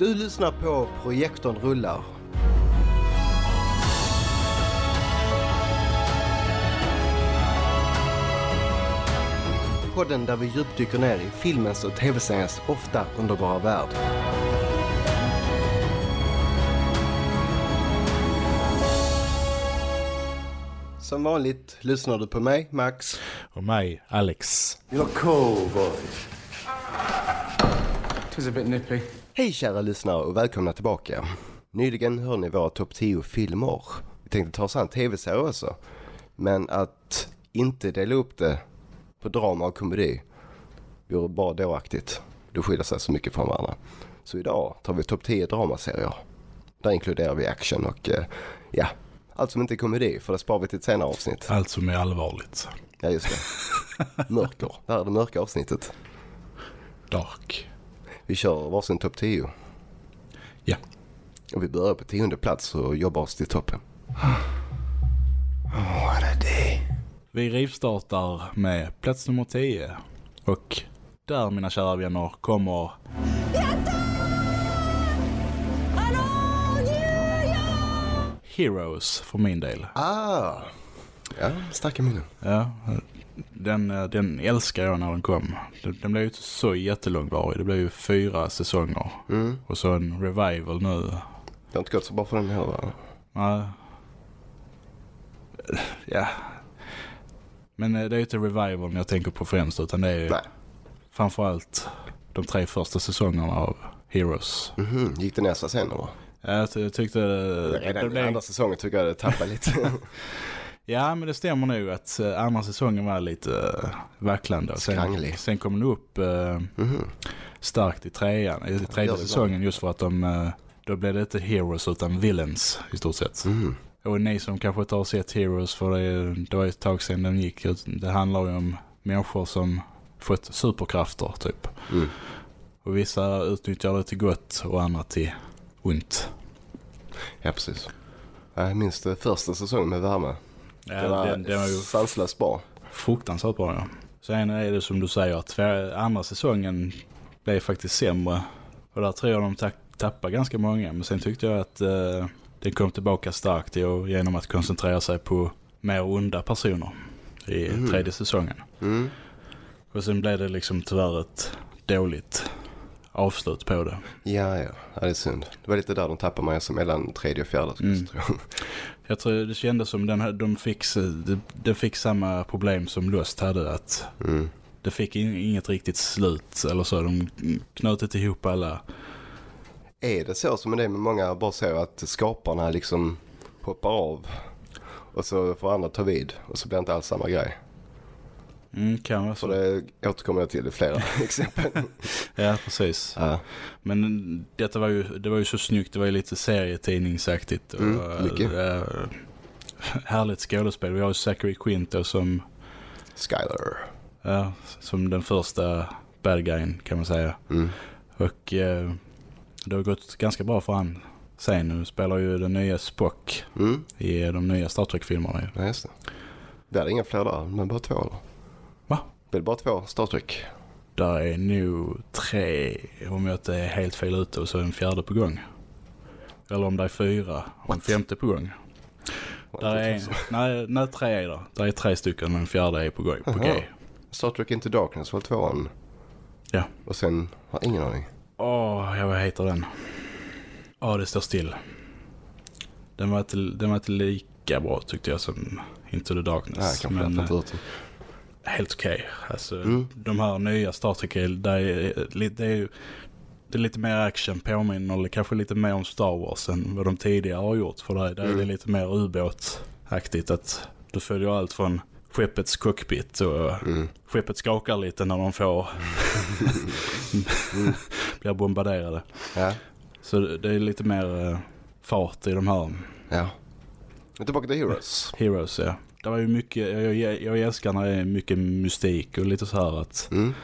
Du lyssnar på Projektorn rullar. Podden där vi djupdyker ner i filmens och tv-seriens ofta underbara värld. Som vanligt lyssnar du på mig, Max. Och mig, Alex. You look cool, boys. Tis a bit nippy. Hej kära lyssnare och välkomna tillbaka. Nyligen hörde ni våra topp 10 filmer. Vi tänkte ta oss an tv-serier också. Men att inte dela upp det på drama och komedi vore bara dåraktigt. Det skiljer sig så mycket från varandra. Så idag tar vi topp 10 dramaserier. Där inkluderar vi action och eh, ja, allt som inte är komedi för det sparar vi till ett senare avsnitt. Allt som är allvarligt. Ja just det. Mörker. Det här är det mörka avsnittet. Dark. Vi kör varsin topp 10. Ja. Och vi börjar på tionde plats och jobbar oss till toppen. What a day. Vi rivstartar med plats nummer 10. Och där, mina kära vänner, kommer... Heroes för min del. Ah! Ja, starka minnen. Ja, den, den älskar jag när den kom. Den, den blev ju inte så jättelångvarig. Det blev ju fyra säsonger. Mm. Och så en revival nu. Det har inte gått så bra för den heller va? Ja. Ja. Men eh, det är ju inte revival jag tänker på främst utan det är ju Nej. framförallt de tre första säsongerna av Heroes. Mhm, gick det nästa sen eller? Ja, Jag ty- tyckte det, Redan det blev, andra säsongen tycker jag det tappade lite. Ja men det stämmer nog att eh, andra säsongen var lite uh, vacklande. Sen, Skranglig. sen kom den upp eh, Mhm. starkt i trean, i tredje säsongen just för att de, eh, då blev det inte Heroes utan Villains i stort sett. Mhm. Och ni som kanske inte har sett Heroes för det, det var ju ett tag sedan den gick. Det handlar ju om människor som fått superkrafter typ. Mm. Och vissa utnyttjar det till gott och andra till ont. Ja, precis. Jag minns det första säsongen med värme. Ja, det var, den, den var ju sanslöst bra. fruktansvärt bra ja. Sen är det som du säger att andra säsongen blev faktiskt sämre. Och där tror jag de ta- tappade ganska många. Men sen tyckte jag att eh, den kom tillbaka starkt genom att koncentrera sig på mer onda personer i Mm. tredje säsongen. Mm. Och sen blev det liksom tyvärr ett dåligt avslut på det. Ja, ja. ja, det är synd. Det var lite där de tappade mig som mellan tredje och fjärde. jag Mm. Jag tror det kändes som den, här- de fick, de, fick samma problem som Lost hade. Att Mm. det fick in, inget riktigt slut eller så. De knöt ihop alla. Är det så som det är med många bara så att skaparna liksom hoppar av och så får andra ta vid och så blir det inte alls samma grej. Mm, kan vara För så. det återkommer jag till i flera exempel. Ja, precis. Ja, Men detta var ju, det var ju så snyggt. Det var ju lite serietidningsaktigt. Och, Mm, mycket. eh, härligt skådespel. Vi har ju Zachary Quinto som, Skyler. ja, som den första bad guyen kan man säga. Mm. Och eh, det har gått ganska bra för han. Sen nu spelar ju den nya Spock Mm. i de nya Star Trek-filmerna. Ja, just det. Vi hade inga fler där, men bara två eller? Blev det bara två Star Trek? Där är nog tre, om jag inte är helt fel ute, och så är en fjärde på gång. Eller om det är fyra och en femte på gång. Där är nej, nej, tre är där. Där är tre stycken och en fjärde är på gång. På. G. Star Trek Into Darkness var tvåan. Ja. Och sen har ingen aning. Åh, ja, vad heter den? Ja, det står still. Den var, inte, den var inte lika bra tyckte jag som Into the Darkness. Nej, kanske men, därför inte ut eh, helt okej. Alltså, Mm. De här nya Star Trek, där är, det är det är lite mer action påminner eller kanske lite mer om Star Wars än vad de tidigare har gjort. För där, där är det Mm. lite mer ubåtaktigt att du följer allt från skeppets cockpit och Mm. skeppet skakar lite när de får blir bombarderade. Ja, Så det är lite mer eh, fart i de här ja. Tillbaka till Heroes. Heroes, ja. Det var ju mycket, jag, jag, jag älskar när det är mycket mystik och lite så här att, Mm.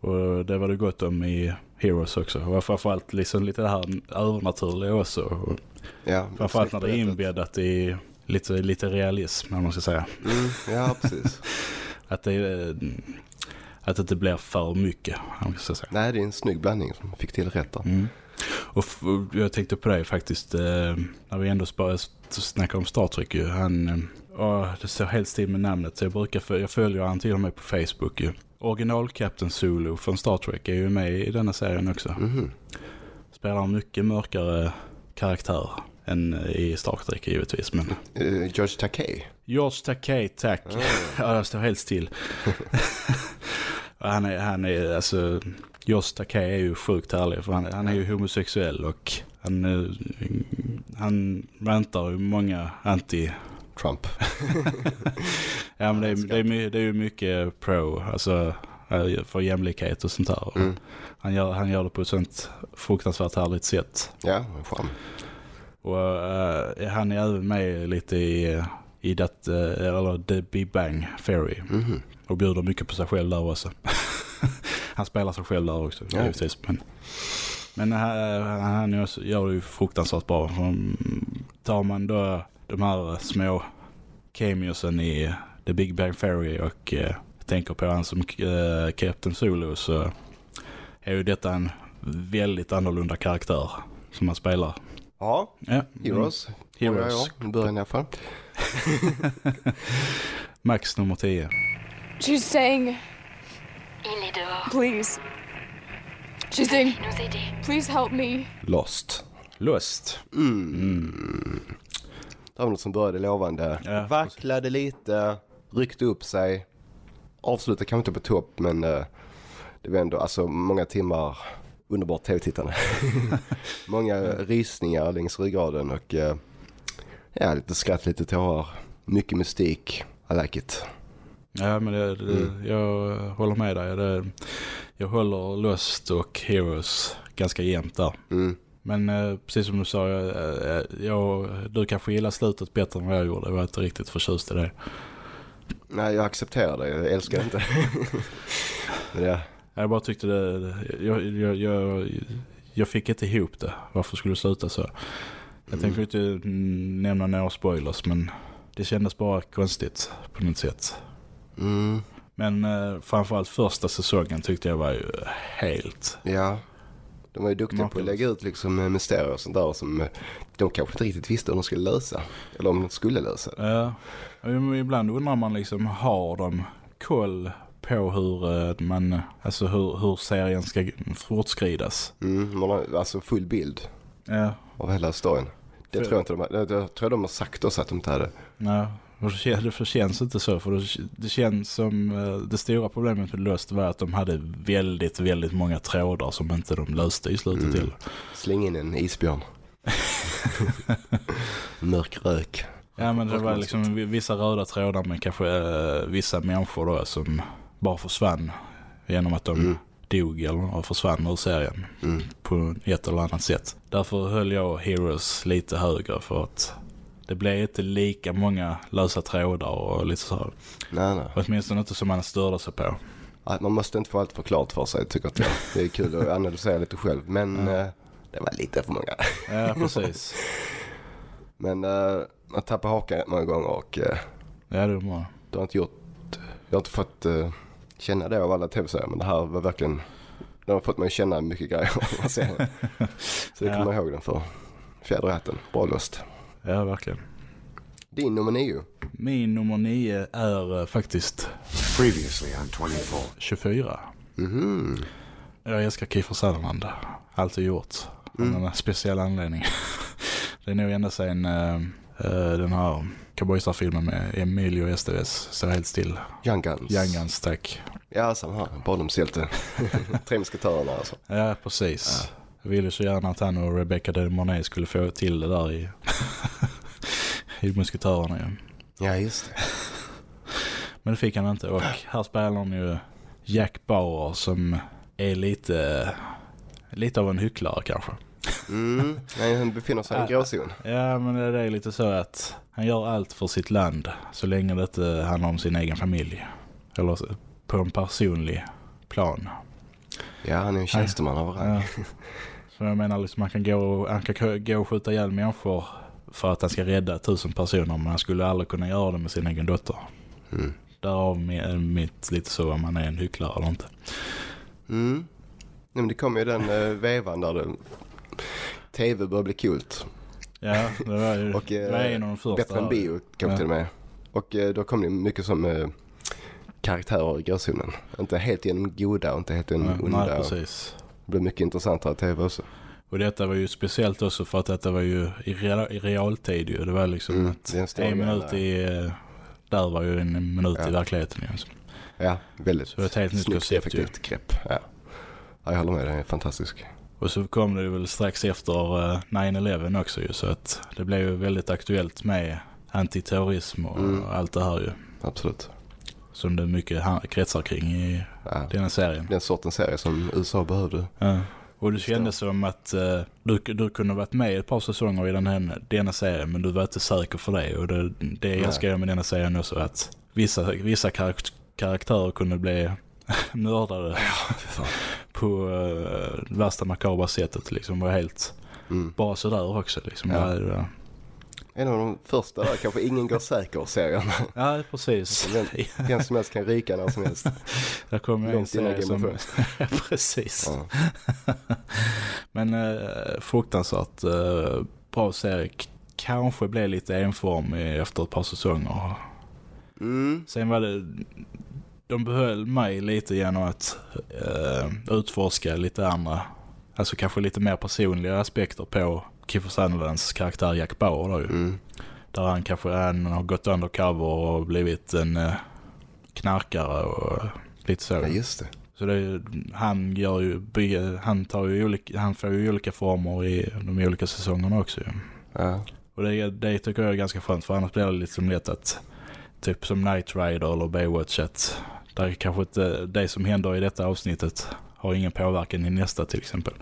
och det var det gott om i Heroes också. Och framförallt liksom lite det här övernaturliga också. Och Ja, framförallt när det är inbäddat i lite, lite realism, om man ska säga. Mm. Ja, precis. Att det, eh, att det inte blir för mycket, om man ska säga. Nej, det är en snygg blandning som fick till rätt. Mm. Och, jag tänkte på det faktiskt, eh, när vi ändå snackar om Star Trek ju. Han, åh, det står helt still med namnet, så jag brukar föl- jag följer han till och med på Facebook ju. Original Captain Zulu från Star Trek är ju med i denna serien också. Mhm. Spelar en mycket mörkare karaktär än i Star Trek givetvis. Men Eh, George Takei. George Takei, tack. ja, jag står helt still. Och han är, han är alltså, George Takei är ju sjukt härlig för han, han är ju homosexuell och han, eh, han rantar ju många anti... Trump. Ja men det är, det är, det är ju mycket pro, alltså eh, för jämlikhet och sånt där. Mm. Han, gör, han gör det på ett sånt fruktansvärt härligt sätt. Ja, charm. Och eh, han är även med lite i, i det, eh, eller The Big Bang Theory. Mhm. Och bjuder mycket på sig själv där också. han spelar sig själv där också. Ja. givetvis. Men, men han, han också- gör det ju fruktansvärt bra. Mm, Tar man då de här små cameosen i The Big Bang Theory och eh, tänker på han som eh, Captain Zulu så är ju detta en väldigt annorlunda karaktär som han spelar. Ja, Ja, Heroes. Heroes. Ja, i början i alla fall. Max nummer 10. She's saying, Il est dehors. please. She's saying, please help me. Lost. Lost. Mm. Det var något som började lovande. Ja, Vacklade lite, ryckte upp sig. Avslutade kanske inte på topp men eh, det var ändå alltså många timmar underbart tv-tittande. många rysningar längs ryggraden och eh, ja, lite skratt, lite tårar. Mycket mystik. I like it. Ja, men det, det, Mm. jag håller med dig. Det, jag håller Lost och Heroes ganska jämnt där. Mm. Men eh, precis som du sa, jag, eh, jag, du kanske gillar slutet bättre än vad jag gjorde. Jag var inte riktigt förtjust i det. Nej, jag accepterar det. Jag älskar det inte. men ja, Jag bara tyckte det, jag, jag, jag, jag fick inte ihop det. Varför skulle det sluta så? Jag tänker inte mm, nämna några spoilers, men det kändes bara konstigt på något sätt. mm, Men eh, framförallt första säsongen tyckte jag var ju helt... ja. De var ju duktiga på att Marcus. lägga ut liksom eh, mysterier och sånt där som eh, de kanske inte riktigt visste hur de skulle lösa. Eller om de skulle lösa det. Ja, ibland undrar man liksom, har de koll på hur eh, man, alltså hur, hur serien ska fortskridas? Mm, man har alltså full bild Ja, av hela storyn. Det För- tror jag inte de det, det tror jag de har sagt oss att de inte hade. ja. Och det för- känns inte så för det, känns som eh, det stora problemet med Lost var att de hade väldigt, väldigt många trådar som inte de löste i slutet Mm. till. Släng in en isbjörn. Mörk rök. Ja men det var liksom vi- vissa röda trådar med kanske eh, vissa människor då som bara försvann genom att de Mm. dog eller försvann ur serien Mm. på ett eller annat sätt. Därför höll jag Heroes lite högre för att det blev inte lika många lösa trådar och lite så här. Nej, nej. Åtminstone inte som man störde sig på. Man måste inte få allt förklarat för sig tycker jag. Det är kul att analysera lite själv. Men eh, det var lite för många. Ja precis. Men man tappar hakan rätt många gånger och uh, Ja det var det har inte gjort... Jag har inte fått eh, känna det av alla tv-serier. Men det här var verkligen... Det har fått mig att känna mycket grejer. Så det Ja. kommer jag ihåg den för. Fjäder i hatten. Bra lust. Ja verkligen. Din nummer nio. Min nummer nio är eh, faktiskt Previously on 24. 24. Mhm. Jag älskar Kiefer Sutherland. Alltid gjort. Av Mm. en speciell anledning. det är nog ända sedan uh, uh, den här cowboysarfilmen med Emilio Estevez så helt still. Young Guns. Young Guns, tack. Ja, samma. Barndomshjälte. Tre musketörerna alltså. Ja, precis. Jag ville så gärna att han och Rebecca de Mornay skulle få till det där i, i musketörerna. Ja. Ja, just det. Men det fick han inte. Och här spelar han ju Jack Bauer som är lite, lite av en hycklare kanske. Mm. Nej, han befinner sig i en gråzon. Ja, men det är lite så att han gör allt för sitt land så länge det inte handlar om sin egen familj. Eller på en personlig plan. Ja, han är en tjänsteman av rang. Ja. Så jag menar liksom, han kan, gå, han kan gå och skjuta ihjäl människor för att han ska rädda tusen personer men han skulle aldrig kunna göra det med sin egen dotter. Mm. Därav mi- mitt lite så om man är en hycklare eller inte. Mm. Nej, men det kom ju den uh, vevan där det tv börjar bli coolt. Ja, det var ju Och det var eh, en av de första. bättre än bio kanske Ja. till och med. Och eh, då kom det mycket som eh, karaktärer i gråzonen. Inte helt genom goda och inte helt genom Ja, onda. nej, precis. Det blev mycket intressantare tv också. Och detta var ju speciellt också för att detta var ju i, real, i realtid ju. Det var liksom Mm, att en minut i... eh, Där var ju en minut Ja. i verkligheten. ju. Ja, väldigt Så det är ett helt nytt koncept ju. effektivt grepp. Ja. ja, jag håller med. Det är fantastiskt. Och så kom det väl strax efter eh, 9-11 också ju. Så att det blev ju väldigt aktuellt med antiterrorism och Mm. allt det här ju. Absolut. Som det mycket kretsar kring i Ja. denna serien. Den sortens serie som USA behövde. Ja. Och det kändes som att eh, du, du kunde varit med ett par säsonger i den här, denna serien men du var inte säker för det. Och det, det Nej. älskar jag med denna serien också att vissa, vissa karak- karaktärer kunde bli mördade fan. på uh, värsta makabra sättet. Liksom var helt Mm. bara sådär också. Liksom. Ja. Ja. En av de första där, kanske ingen går säker-serien. ja, precis. Vem, vem som helst kan ryka när som helst. Där kom jag en serie som... Precis. Ja. Men eh, fruktansvärt eh, bra serie. Kanske blev lite enformig efter ett par säsonger. Mm. Sen var det... De behöll mig lite genom att eh, utforska lite andra, alltså kanske lite mer personliga aspekter på Kiefer Sutherlands karaktär Jack Bauer då ju. Mm. Där han kanske han har gått undercover och blivit en eh, knarkare och lite så. Ja, just det. Så det, han gör ju, han tar ju olika, han får ju olika former i de olika säsongerna också. Ja. Och det, det tycker jag är ganska skönt för annars blir det lite som lätt att typ som Knight Rider eller Baywatch att där kanske inte det som händer i detta avsnittet har ingen påverkan i nästa till exempel.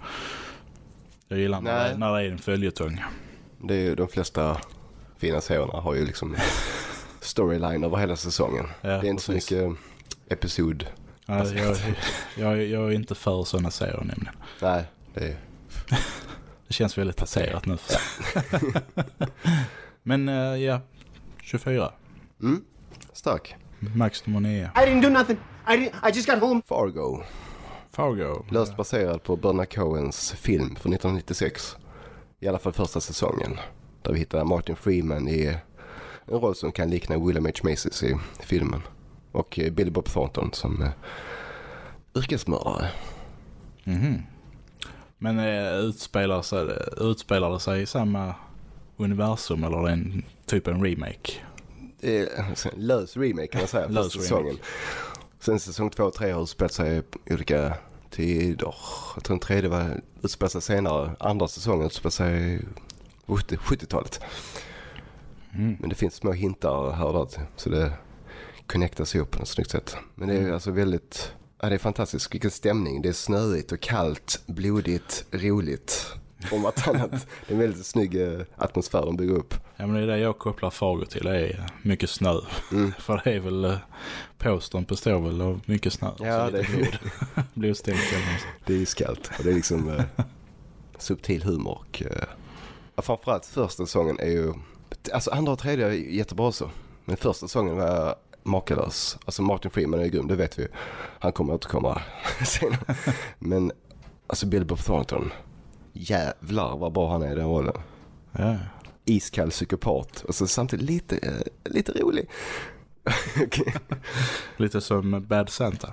Jag gillar när Nej. det, när det är en följetong. Det är ju de flesta fina serierna har ju liksom storyline över hela säsongen. Ja, det är inte precis. så mycket episod. Ja, jag, jag, jag är inte för sådana serier nämligen. Nej, det är... Det känns väldigt passerat nu. Men eh, ja, 24. Mm. Stark. Max nummer 9. I didn't do nothing. I didn't. I just got home. Fargo. Fargo. Löst baserad på Bernard Cohens film från 1996. I alla fall första säsongen. Där vi hittar Martin Freeman i en roll som kan likna William H. Macy's i filmen. Och eh, Billy Bob Thornton som eh, yrkesmördare. Mhm. Men eh, utspelar, sig, utspelar det sig i samma universum eller är det en typ en remake? En lös remake kan man säga. Lös säsongen. Sen säsong två och tre har utspelat sig på olika tider. Jag tror den tredje var utspelat sig senare. Andra säsongen utspelat sig på 70 70-talet. Mm. Men det finns små hintar här och där. Så det connectas ihop på ett snyggt sätt. Men det är Mm. alltså väldigt... Ja, det är fantastiskt. Vilken stämning. Det är snöigt och kallt, blodigt, roligt. Om att annat. Det är en väldigt snygg eh, atmosfär de bygger upp. Ja men det är det jag kopplar Fargo till. Det är mycket snö. Mm. För det är väl, eh, postern består väl av mycket snö. Ja, det- blod. Blodstänk. Det är iskallt och det är liksom eh, subtil humor. Och, eh, framförallt första säsongen är ju, alltså andra och tredje är jättebra så. Men första säsongen var makalös. Alltså Martin Freeman är ju grym, det vet vi ju. Han kommer återkomma senare. Men alltså Bill Bob Thornton, jävlar vad bra han är i den rollen. Ja. Iskall psykopat och så samtidigt lite, eh, lite rolig. Lite som Bad Santa.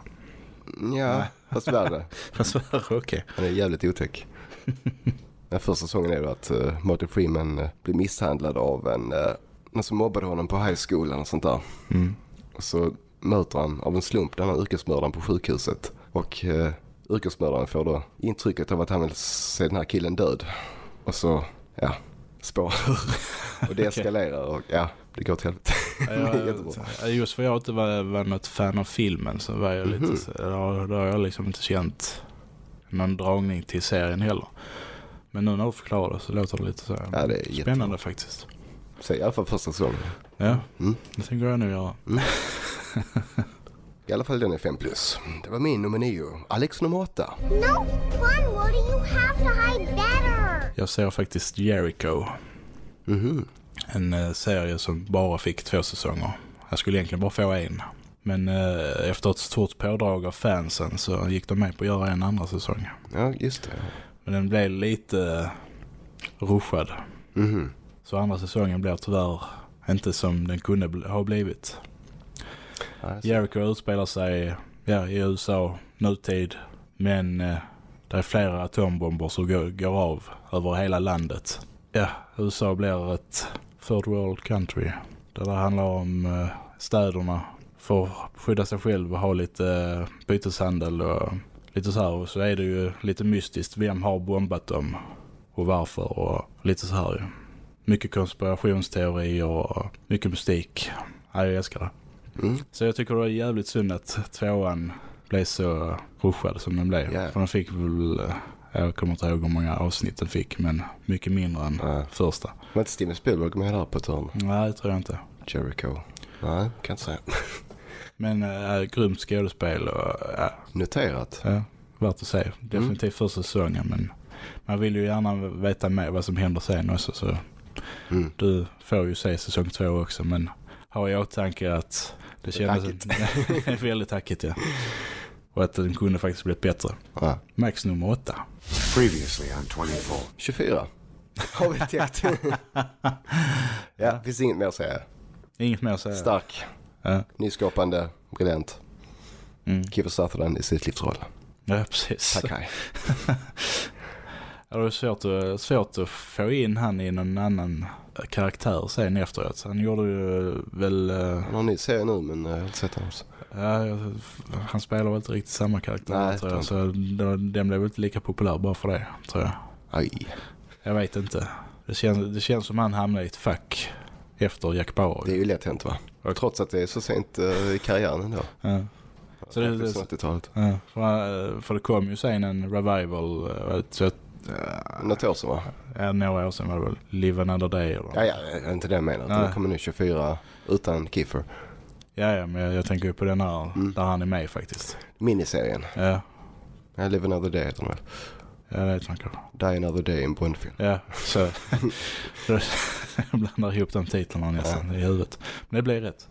Ja, fast värre. Fast värre, okej. Han är jävligt otäck. Den första säsongen är det att uh, Martin Freeman uh, blir misshandlad av en, uh, någon som mobbade honom på high school eller något sånt där. Mm. Och så möter han av en slump den här yrkesmördaren på sjukhuset. Och uh, yrkesmördaren får då intrycket av att han vill se den här killen död. Och så, ja, spår Och det eskalerar och ja, det går till helvete. Det är jättebra. Ja, Just för jag inte var, var något fan av filmen så var jag lite, Mhm. så- då, har jag liksom inte känt någon dragning till serien heller. Men nu när du förklarar det så låter det lite så Ja, det är spännande jättebra. faktiskt. Så i alla fall första säsongen. Ja, Mm. det tänker jag nu göra. I alla fall den är 5 plus. Det var min nummer 9. Alex nummer 8. No fun, Woody. You have to hide better. Jag ser faktiskt Jericho. Mhm. En eh, serie som bara fick två säsonger. Jag skulle egentligen bara få en. Men eh, efter ett stort pådrag av fansen så gick de med på att göra en andra säsong. Ja, just det. Men den blev lite ruschad. Mhm. Så andra säsongen blev tyvärr inte som den kunde ha blivit. Ja, Jericho utspelar sig ja, i USA, nutid. Men eh, det är flera atombomber som går, går av över hela landet. Ja, USA blir ett third world country. Där det handlar om eh, städerna för att skydda sig själv och ha lite eh, byteshandel och lite så här. Och så är det ju lite mystiskt. Vem har bombat dem och varför och lite så här ju. Mycket konspirationsteorier och mycket mystik. Ja, jag älskar det. Mm. Så jag tycker det är jävligt synd att tvåan blev så ruschad som den blev. Ja. För den fick väl, eh, jag kommer inte ihåg hur många avsnitt den fick, men mycket mindre än Ja. första. Var inte Steven Spielberg med där på ett hörn? Nej, det tror jag inte. Jericho. Nej, kan inte säga. Men äh, grymt skådespel och ja, Noterat. ja, värt att se. Definitivt första säsongen, men man vill ju gärna veta mer vad som händer sen också. Så Mm. du får ju se säsong två också, men ha i åtanke att det kändes Tackigt. väldigt tackigt, ja. Och att den kunde faktiskt blivit bättre. Ja. Max nummer åtta. Previously on 24. 24. Har vi täckt. ja, finns inget mer att säga. Inget mer att säga. Stark, Ja. nyskapande, briljant. Mm. Kiefer Sutherland i sitt livsroll. ja, precis. Tack hej. Ja, det var svårt att, svårt att få in han i någon annan karaktär sen efteråt. Han gjorde ju väl... eh, Han har ny serie nu men eh, jag har inte sett honom. Ja, han spelar väl inte riktigt samma karaktär Nej, tror jag. Så den blev inte lika populär bara för det, tror jag. Aj. Jag vet inte. Det känns, det känns som han hamnade i ett fack efter Jack Bauer. Det är ju lätt hänt va? Och- Trots att det är så sent eh, i karriären ändå. Ja. Så det- det- 80-talet. Ja, för, för det kom ju sen en revival. Så att, Något år sedan va? ja, några år sedan var det väl Live Another Day. Eller? Ja, ja, inte det jag menar. Nej. Det kommer nu 24 utan Kiefer. Ja, ja, men jag, jag tänker ju på den här Mm. där han är med faktiskt. Miniserien. Ja, I live another day heter den väl. ja det tänker jag. Die another day in Bondfilm. Ja, så jag blandar ihop de titlarna nästan i huvudet. Men det blir rätt.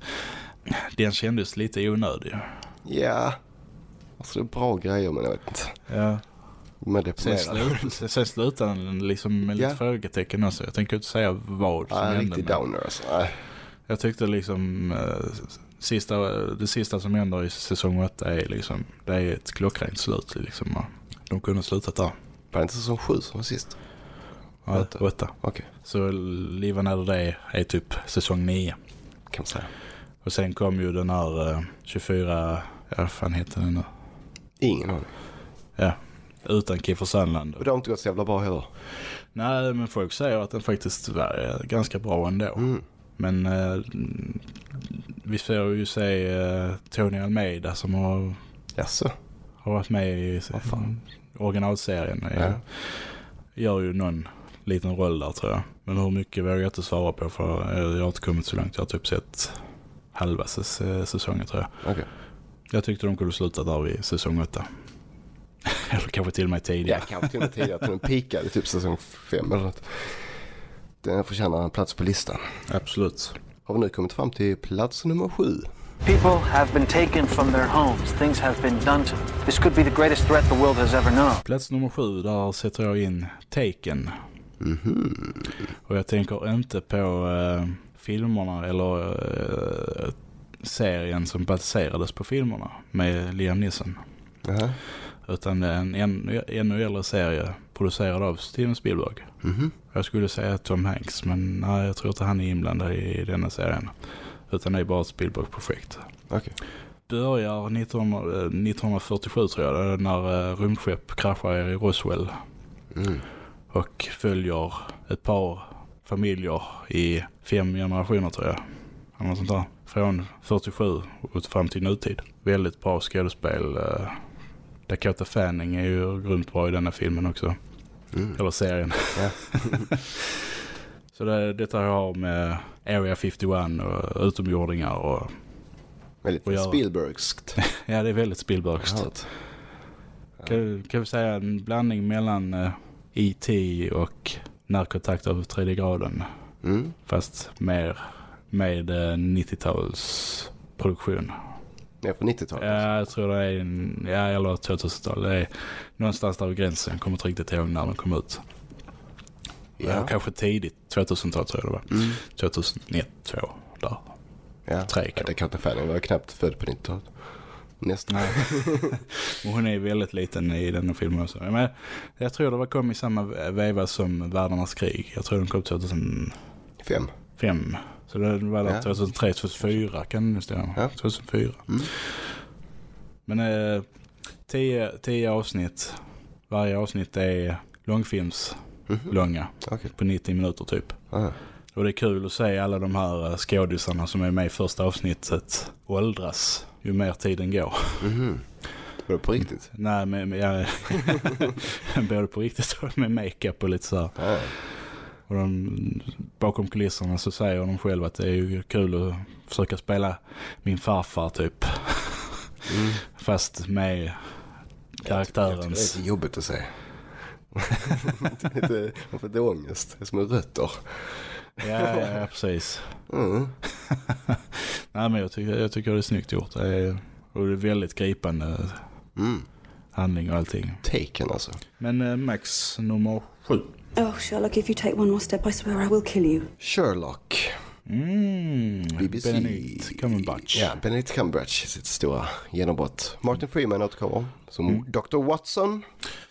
Den kändes lite onödig. Ja. Alltså det är bra grejer men jag vet inte. Ja, Men sen, deprimerad. slut, sen slutade den liksom med lite Ja. frågetecken också. Jag tänker inte säga vad som Ja, hände. riktigt downer alltså. Nej. Jag tyckte liksom eh, sista, det sista som händer i säsong 8 är liksom, det är ett klockrent slut liksom. De kunde slutat där. Var det inte säsong 7 som var sist? Ja, Åtta. åtta. Okej, Så Live Another Day är typ säsong 9. kan man säga. Och sen kom ju den här eh, 24, ja vad fan heter den nu? Ingen aning. Ja, utan Kiefer Sutherland. Och det har inte gått så jävla bra heller. Nej, men folk säger att den faktiskt var eh, ganska bra ändå. Mm. Men eh, vi får ju se eh, Tony Almeida som har, har varit med i fan? originalserien. Ja. Gör ju någon liten roll där tror jag. Men hur mycket vågar jag inte svara på för jag har inte kommit så långt. Jag har typ sett halva säs- säsongen tror jag. Okej. Jag tyckte de kunde sluta där vid säsong 8. Eller kanske till och med Ja, tidigare. kanske till och med tidigare. Att den peakade typ säsong 5 eller något. Den förtjänar en plats på listan. Absolut. Har vi nu kommit fram till plats nummer 7. People have been taken from their homes. Things have been done to them. This could be the greatest threat the world has ever known. Plats nummer sju, där sätter jag in Taken. Och jag tänker inte på eh, filmerna eller eh, serien som baserades på filmerna med Liam Neeson. Jaha. Utan det är en ännu, ännu äldre serie producerad av Steven Spielberg. Mhm. Jag skulle säga Tom Hanks, men nej, jag tror inte han är inblandad i denna serien. Utan det är bara ett Spielberg-projekt. Okej. Börjar 19, eh, 1947 tror jag, när eh, rymdskepp kraschar i Roswell. Mm. Och följer ett par familjer i fem generationer tror jag. Eller något sånt där. Från 47 och fram till nutid. Väldigt bra skådespel. Eh, Dakota Fanning är ju grymt bra i denna filmen också. Mm. Eller serien. Ja. Så det, detta har med Area 51 och utomjordingar och Väldigt Och jag- Spielbergskt. ja det är väldigt Spielbergskt. Härligt. Kan, kan vi säga en blandning mellan eh, E.T. och Närkontakt av tredje graden. Mm. Fast mer med eh, 90-tals produktion. Ner på 90-talet. Ja, jag tror det är en, ja, eller 2000-tal. Det är någonstans där vid gränsen. Jag kommer inte riktigt ihåg när de kom ut. Ja. Kanske tidigt 2000-tal tror jag det var. 2001, 2002 där. Ja, Tre ja, kanske. det kan inte fan. Jag var knappt född på 90-talet. Nästan. Hon är väldigt liten i den filmen också. Men jag tror det var kom i samma veva som Världarnas krig. Jag tror den kom 2005. Fem. Så det var där Ja. 2003, 2004 kan det stämma. Ja. 2004. Mm. Men eh, tio, tio avsnitt. Varje avsnitt är långfilms långa. Okej. På 90 minuter typ. Ah. Och det är kul att se alla de här eh, skådisarna som är med i första avsnittet åldras ju mer tiden går. Mhm. Var det på riktigt? Nej, men, men jag, både på riktigt och med makeup och lite så här. Ah. Och de, bakom kulisserna så säger de själva att det är ju kul att försöka spela min farfar typ. Mm. Fast med Jag tycker det är karaktärens... lite jobbigt att säga. man får lite ångest. Det är som en rötter. Ja, ja, ja, precis. Mm. Nej, men jag tycker, jag tycker det är snyggt gjort. Det är, och det är väldigt gripande Mm. handling och allting. Taken alltså. Men eh, Max nummer sju. Oh, Sherlock, if you take one more step, I swear I will kill you. Sherlock. Mm, BBC. Benedict Cumberbatch. Ja, Benedict Cumberbatch. Sitt stora genombrott. Martin Freeman återkommer som Mm. Dr. Watson.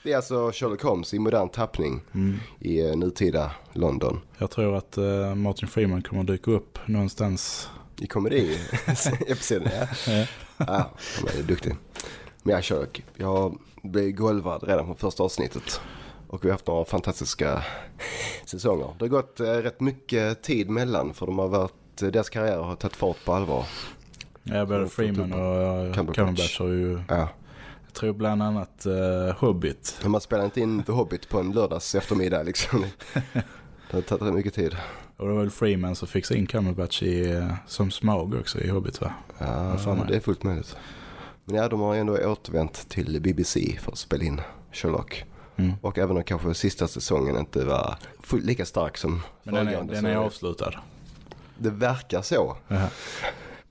Det är alltså Sherlock Holmes i modern tappning Mm. i eh, nutida London. Jag tror att eh, Martin Freeman kommer dyka upp någonstans. I komedi-episoden, ja. Ja. ja. Han är duktig. Men jag Sherlock, jag blev golvad redan på första avsnittet. Och vi har haft några fantastiska säsonger. Det har gått eh, rätt mycket tid mellan för de har varit, deras karriärer har tagit fart på allvar. Ja, både Freeman och eh, Cumberbatch. Har ju, Ja. jag tror bland annat eh, Hobbit. De har spelat inte in The Hobbit på en lördags eftermiddag liksom. Det har tagit rätt mycket tid. Och det var väl Freeman som fixade in Cumberbatch i, eh, som Smaug också i Hobbit va? Ja, det är fullt möjligt. Men ja, de har ändå återvänt till BBC för att spela in Sherlock. Mm. Och även om kanske sista säsongen inte var lika stark som Men den är, den är avslutad. Det verkar så Jaha.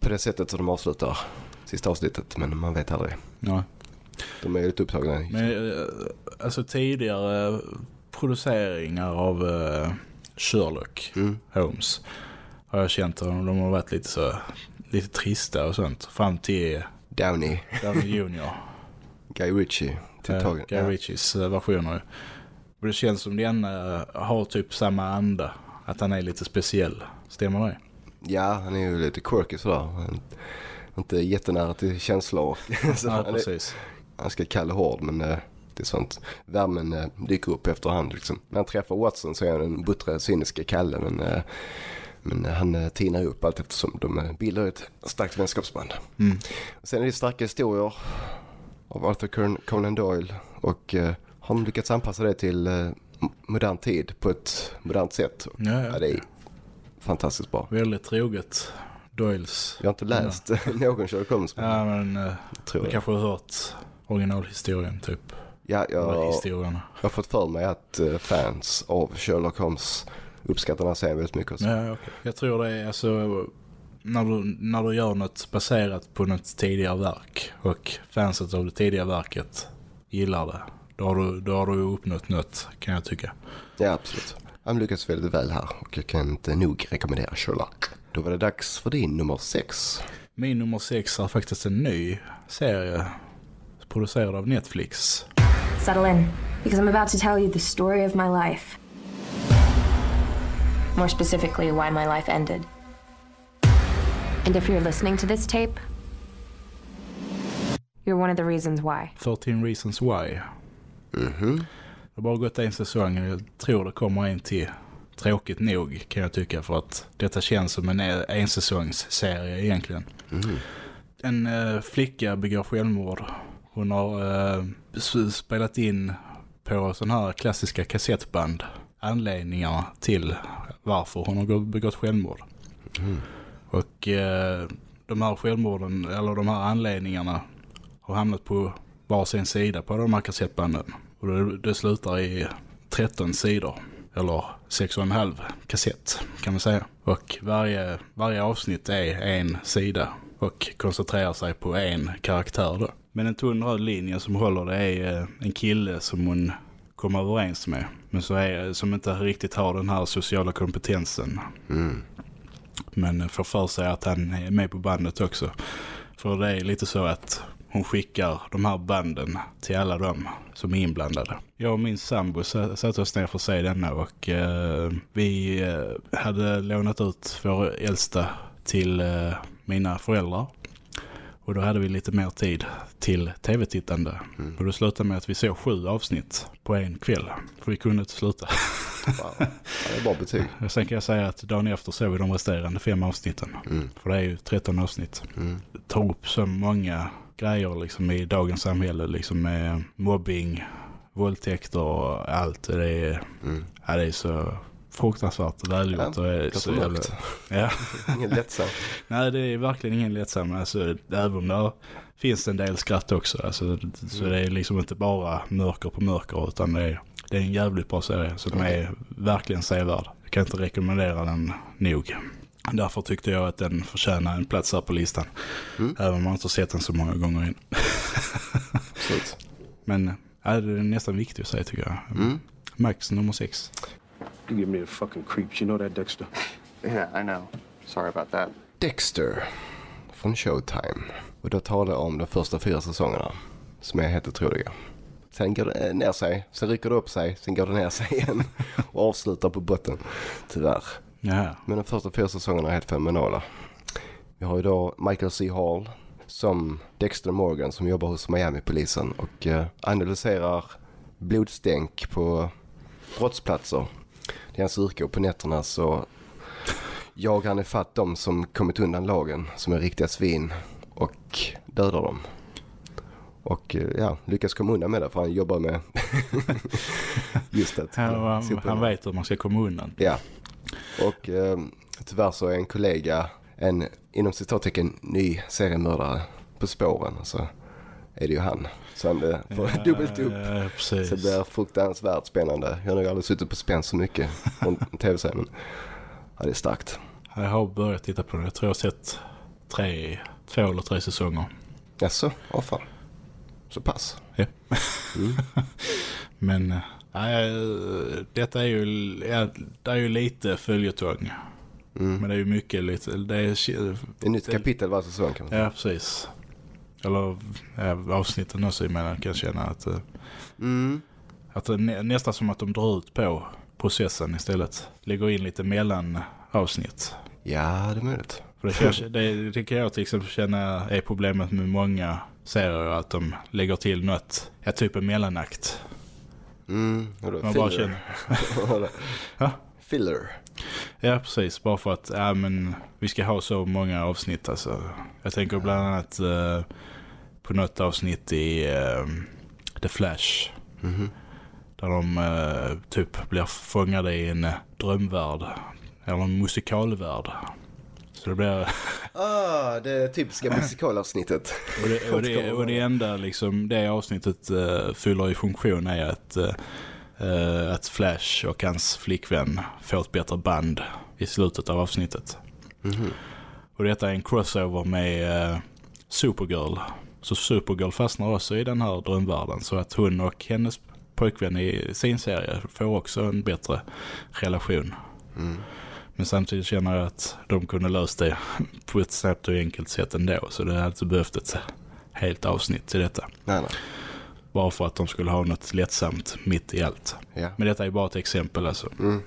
på det sättet som de avslutar sista avsnittet. Men man vet aldrig. Ja. De är lite upptagna. Men eh, alltså tidigare produceringar av eh, Sherlock Mm. Holmes har jag känt att de har varit lite så lite trista och sånt fram till Downey, Downey Jr. Guy Ritchie till Eh. Guy Ja. Ritchies eh, versioner. Och det känns som den eh, har typ samma anda. Att han är lite speciell. Stämmer det? ja, han är ju lite quirky sådär. Han, inte jättenära till känslor. så Ja, han, är, precis. han ska kall och hård men det är sånt. Värmen eh, dyker upp efterhand liksom. När han träffar Watson så är han den buttre, cyniska Kalle men, eh, men han tinar upp allt eftersom de bildar ett starkt vänskapsband. Mm. Sen är det starka historier av Arthur Con- Conan Doyle och eh, har lyckats anpassa det till eh, modern tid på ett modernt sätt. Ja, Ja, ja. det är fantastiskt bra. Väldigt troget. Doyles. Jag har inte läst någon Sherlock Holmes Ja, men eh, tror du kanske har hört originalhistorien typ. Ja, jag, jag har fått för mig att eh, fans av Sherlock Holmes uppskattar den här serien väldigt mycket. Också. Ja, okej. Jag tror det är alltså när du, när du gör något baserat på något tidigare verk och fanset av det tidigare verket gillar det. Då har du, då har du uppnått något kan jag tycka. Ja, absolut. Han lyckas väldigt väl här och jag kan inte nog rekommendera Sherlock. Då var det dags för din nummer sex. Min nummer sex är faktiskt en ny serie producerad av Netflix. Settle in, because I'm about to tell you the story of my life. More specifically, why my life ended. And if you're listening to this tape, you're one of the reasons why. 13 Reasons Why. Mhm. Det har bara gått en säsong och jag tror det kommer en till. Tråkigt nog kan jag tycka för att detta känns som en ensäsongsserie egentligen. Mm. En eh, flicka begår självmord. Hon har eh, spelat in på sådana här klassiska kassettband anledningarna till varför hon har gå- begått självmord. Och eh, de här självmorden, eller de här anledningarna har hamnat på varsin sida på de här kassettbanden. Och det, det slutar i 13 sidor. Eller 6,5 kassett kan man säga. Och varje, varje avsnitt är en sida och koncentrerar sig på en karaktär då. Men en tunn röd linje som håller det är eh, en kille som hon kommer överens med. Men så är, som inte riktigt har den här sociala kompetensen. Mm. Men får för sig att han är med på bandet också. För det är lite så att hon skickar de här banden till alla de som är inblandade. Jag och min sambo satte oss ner för att se denna och eh, vi eh, hade lånat ut vår äldsta till eh, mina föräldrar. Och då hade vi lite mer tid till tv-tittande. Och då slutade med att vi såg sju avsnitt på en kväll. För vi kunde inte sluta. Wow. Ja, det är bra betyg. Sen kan jag säga att dagen efter såg vi de resterande fem avsnitten. Mm. För det är ju 13 avsnitt. Mm. Tar upp så många grejer liksom i dagens samhälle. Liksom med mobbing, våldtäkter och allt. Det är, Mm. ja, det är så fruktansvärt välgjort. Ja, och är så jävla, ja. Ingen lättsam. Nej, det är verkligen ingen lättsam. Alltså, även det finns en del skratt också. Alltså, så det är liksom inte bara mörker på mörker utan det är, det är en jävligt bra serie som är verkligen sevärd. Jag kan inte rekommendera den nog. Därför tyckte jag att den förtjänar en plats här på listan. Mm. Även om man inte har sett den så många gånger in. Absolut. Men ja, det är nästan viktigt att säga tycker jag. Mm. Max nummer sex. You give me the fucking creeps. You know that, Dexter? Yeah, I know. Sorry about that. Dexter från Showtime. Och då talar jag om de första fyra säsongerna som är helt otroliga. Sen går det eh, ner sig, sen rycker det upp sig, sen går det ner sig igen och avslutar på botten. Tyvärr. Ja, Men de första fyra säsongerna är helt fenomenala. Vi har ju då Michael C. Hall som Dexter Morgan som jobbar hos Miami-polisen och eh, analyserar blodstänk på brottsplatser. Hans yrke och på nätterna så jagar han ifatt dem som kommit undan lagen som är riktiga svin och dödar dem. Och ja, lyckas komma undan med det för han jobbar med just det. han, han, vet hur man ska komma undan. Ja. Och eh, tyvärr så är en kollega en inom citattecken ny seriemördare på spåren. Så är det ju han. Så han eh, får Ja, dubbelt upp. Ja, precis. Så det blir fruktansvärt spännande. Jag har nog aldrig suttit på spänn så mycket från en tv-serie. Men ja, det är starkt. Jag har börjat titta på det. Jag tror jag har sett tre, två eller tre säsonger. Jaså? Åh fan. Så pass. Ja. Mm. Men nej, detta är ju, ja, det är ju lite följetong. Mm. Men det är ju mycket lite, det är, Det är nytt kapitel varje säsong kan man säga. ja precis. Eller ja, avsnitten också emellan kan jag känna att, eh, Mm. att nä, nästan som att de drar ut på processen istället. Lägger in lite mellan avsnitt. Ja, det är möjligt. För det, kan jag, det, det kan jag till exempel känna är problemet med många serier att de lägger till något, ja typ en mellanakt. Mm. Man bara filler. Ja. Filler. Ja, precis. Bara för att ja, men, vi ska ha så många avsnitt. Alltså. Jag tänker bland annat eh, på något avsnitt i eh, The Flash. Mhm. Där de eh, typ blir fångade i en eh, drömvärld. Eller en musikalvärld. Så det blir... Ah, det typiska musikalavsnittet. Och det, och det, och det enda liksom, det avsnittet uh, fyller i funktion är att, uh, att Flash och hans flickvän får ett bättre band i slutet av avsnittet. Mhm. Och detta är en crossover med uh, Supergirl. Så Supergirl fastnar också i den här drömvärlden så att hon och hennes pojkvän i sin serie får också en bättre relation. Mm. Men samtidigt känner jag att de kunde löst det på ett snabbt och enkelt sätt ändå. Så det hade inte behövt ett helt avsnitt till detta. Nej, nej. Bara för att de skulle ha något lättsamt mitt i allt. Ja. Men detta är bara ett exempel alltså. Mm.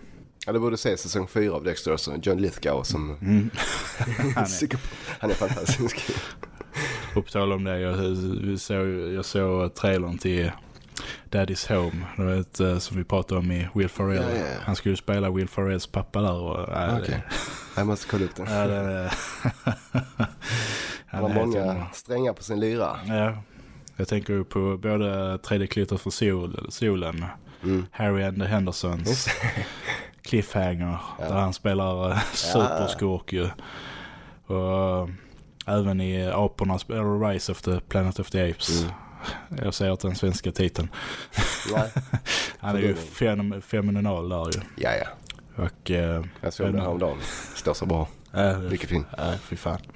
Ja, du borde se säsong fyra av Dexter också. John Lithgow som... Mm. Han är. Han är fantastisk. på tal om det, jag såg, jag såg trailern till Daddy's Home. Ett, eh, som vi pratade om i Will Ferrell. Ja, ja, ja. Han skulle spela Will Ferrells pappa där. Och, ja, Okej. Jag måste kolla upp den. det, ja, det, Han har många strängar på sin lyra. Ja, jag tänker ju på både Tredje klitet för sol, solen, Mm. Harry and the Hendersons, Cliffhanger, där han spelar uh, superskurk ju. Och eh, även i Apornas, eller Rise of the Planet of the Apes. Mm. Jag säger inte den svenska titeln. Nej. Han är ju fenom, fenomenal där ju. Ja, ja. Och, uh, Jag såg den häromdagen. Står så bra. äh, Mycket fin. äh, fy fan.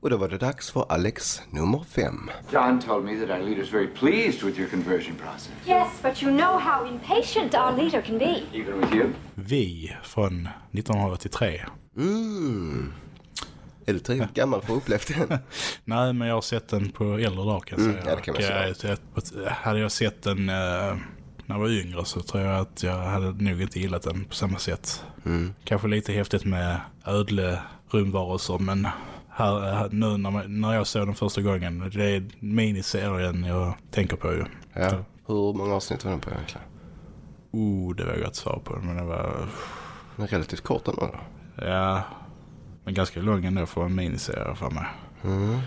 Och då var det dags för Alex nummer fem. John told me that our leader's very pleased with your conversion process. Yes, but you know how impatient our leader can be. Even with you? Vi från 1983. Mm. Är du tillräckligt gammal för att upplevt den? Nej, men jag har sett den på äldre dagar kan jag Mm, säga. ja, kan jag- jag- hade jag sett den eh, när jag var yngre så tror jag att jag hade nog inte gillat den på samma sätt. Mm. Kanske lite häftigt med ödle rymdvarelser men här, här, nu när, man, när jag såg den första gången, det är miniserien jag tänker på ju. Ja. Hur många avsnitt var den på egentligen? Oh, det var jag ett svar på men det var... Den är relativt kort ändå då. Ja, men ganska lång ändå för en miniserie för mig. Mm.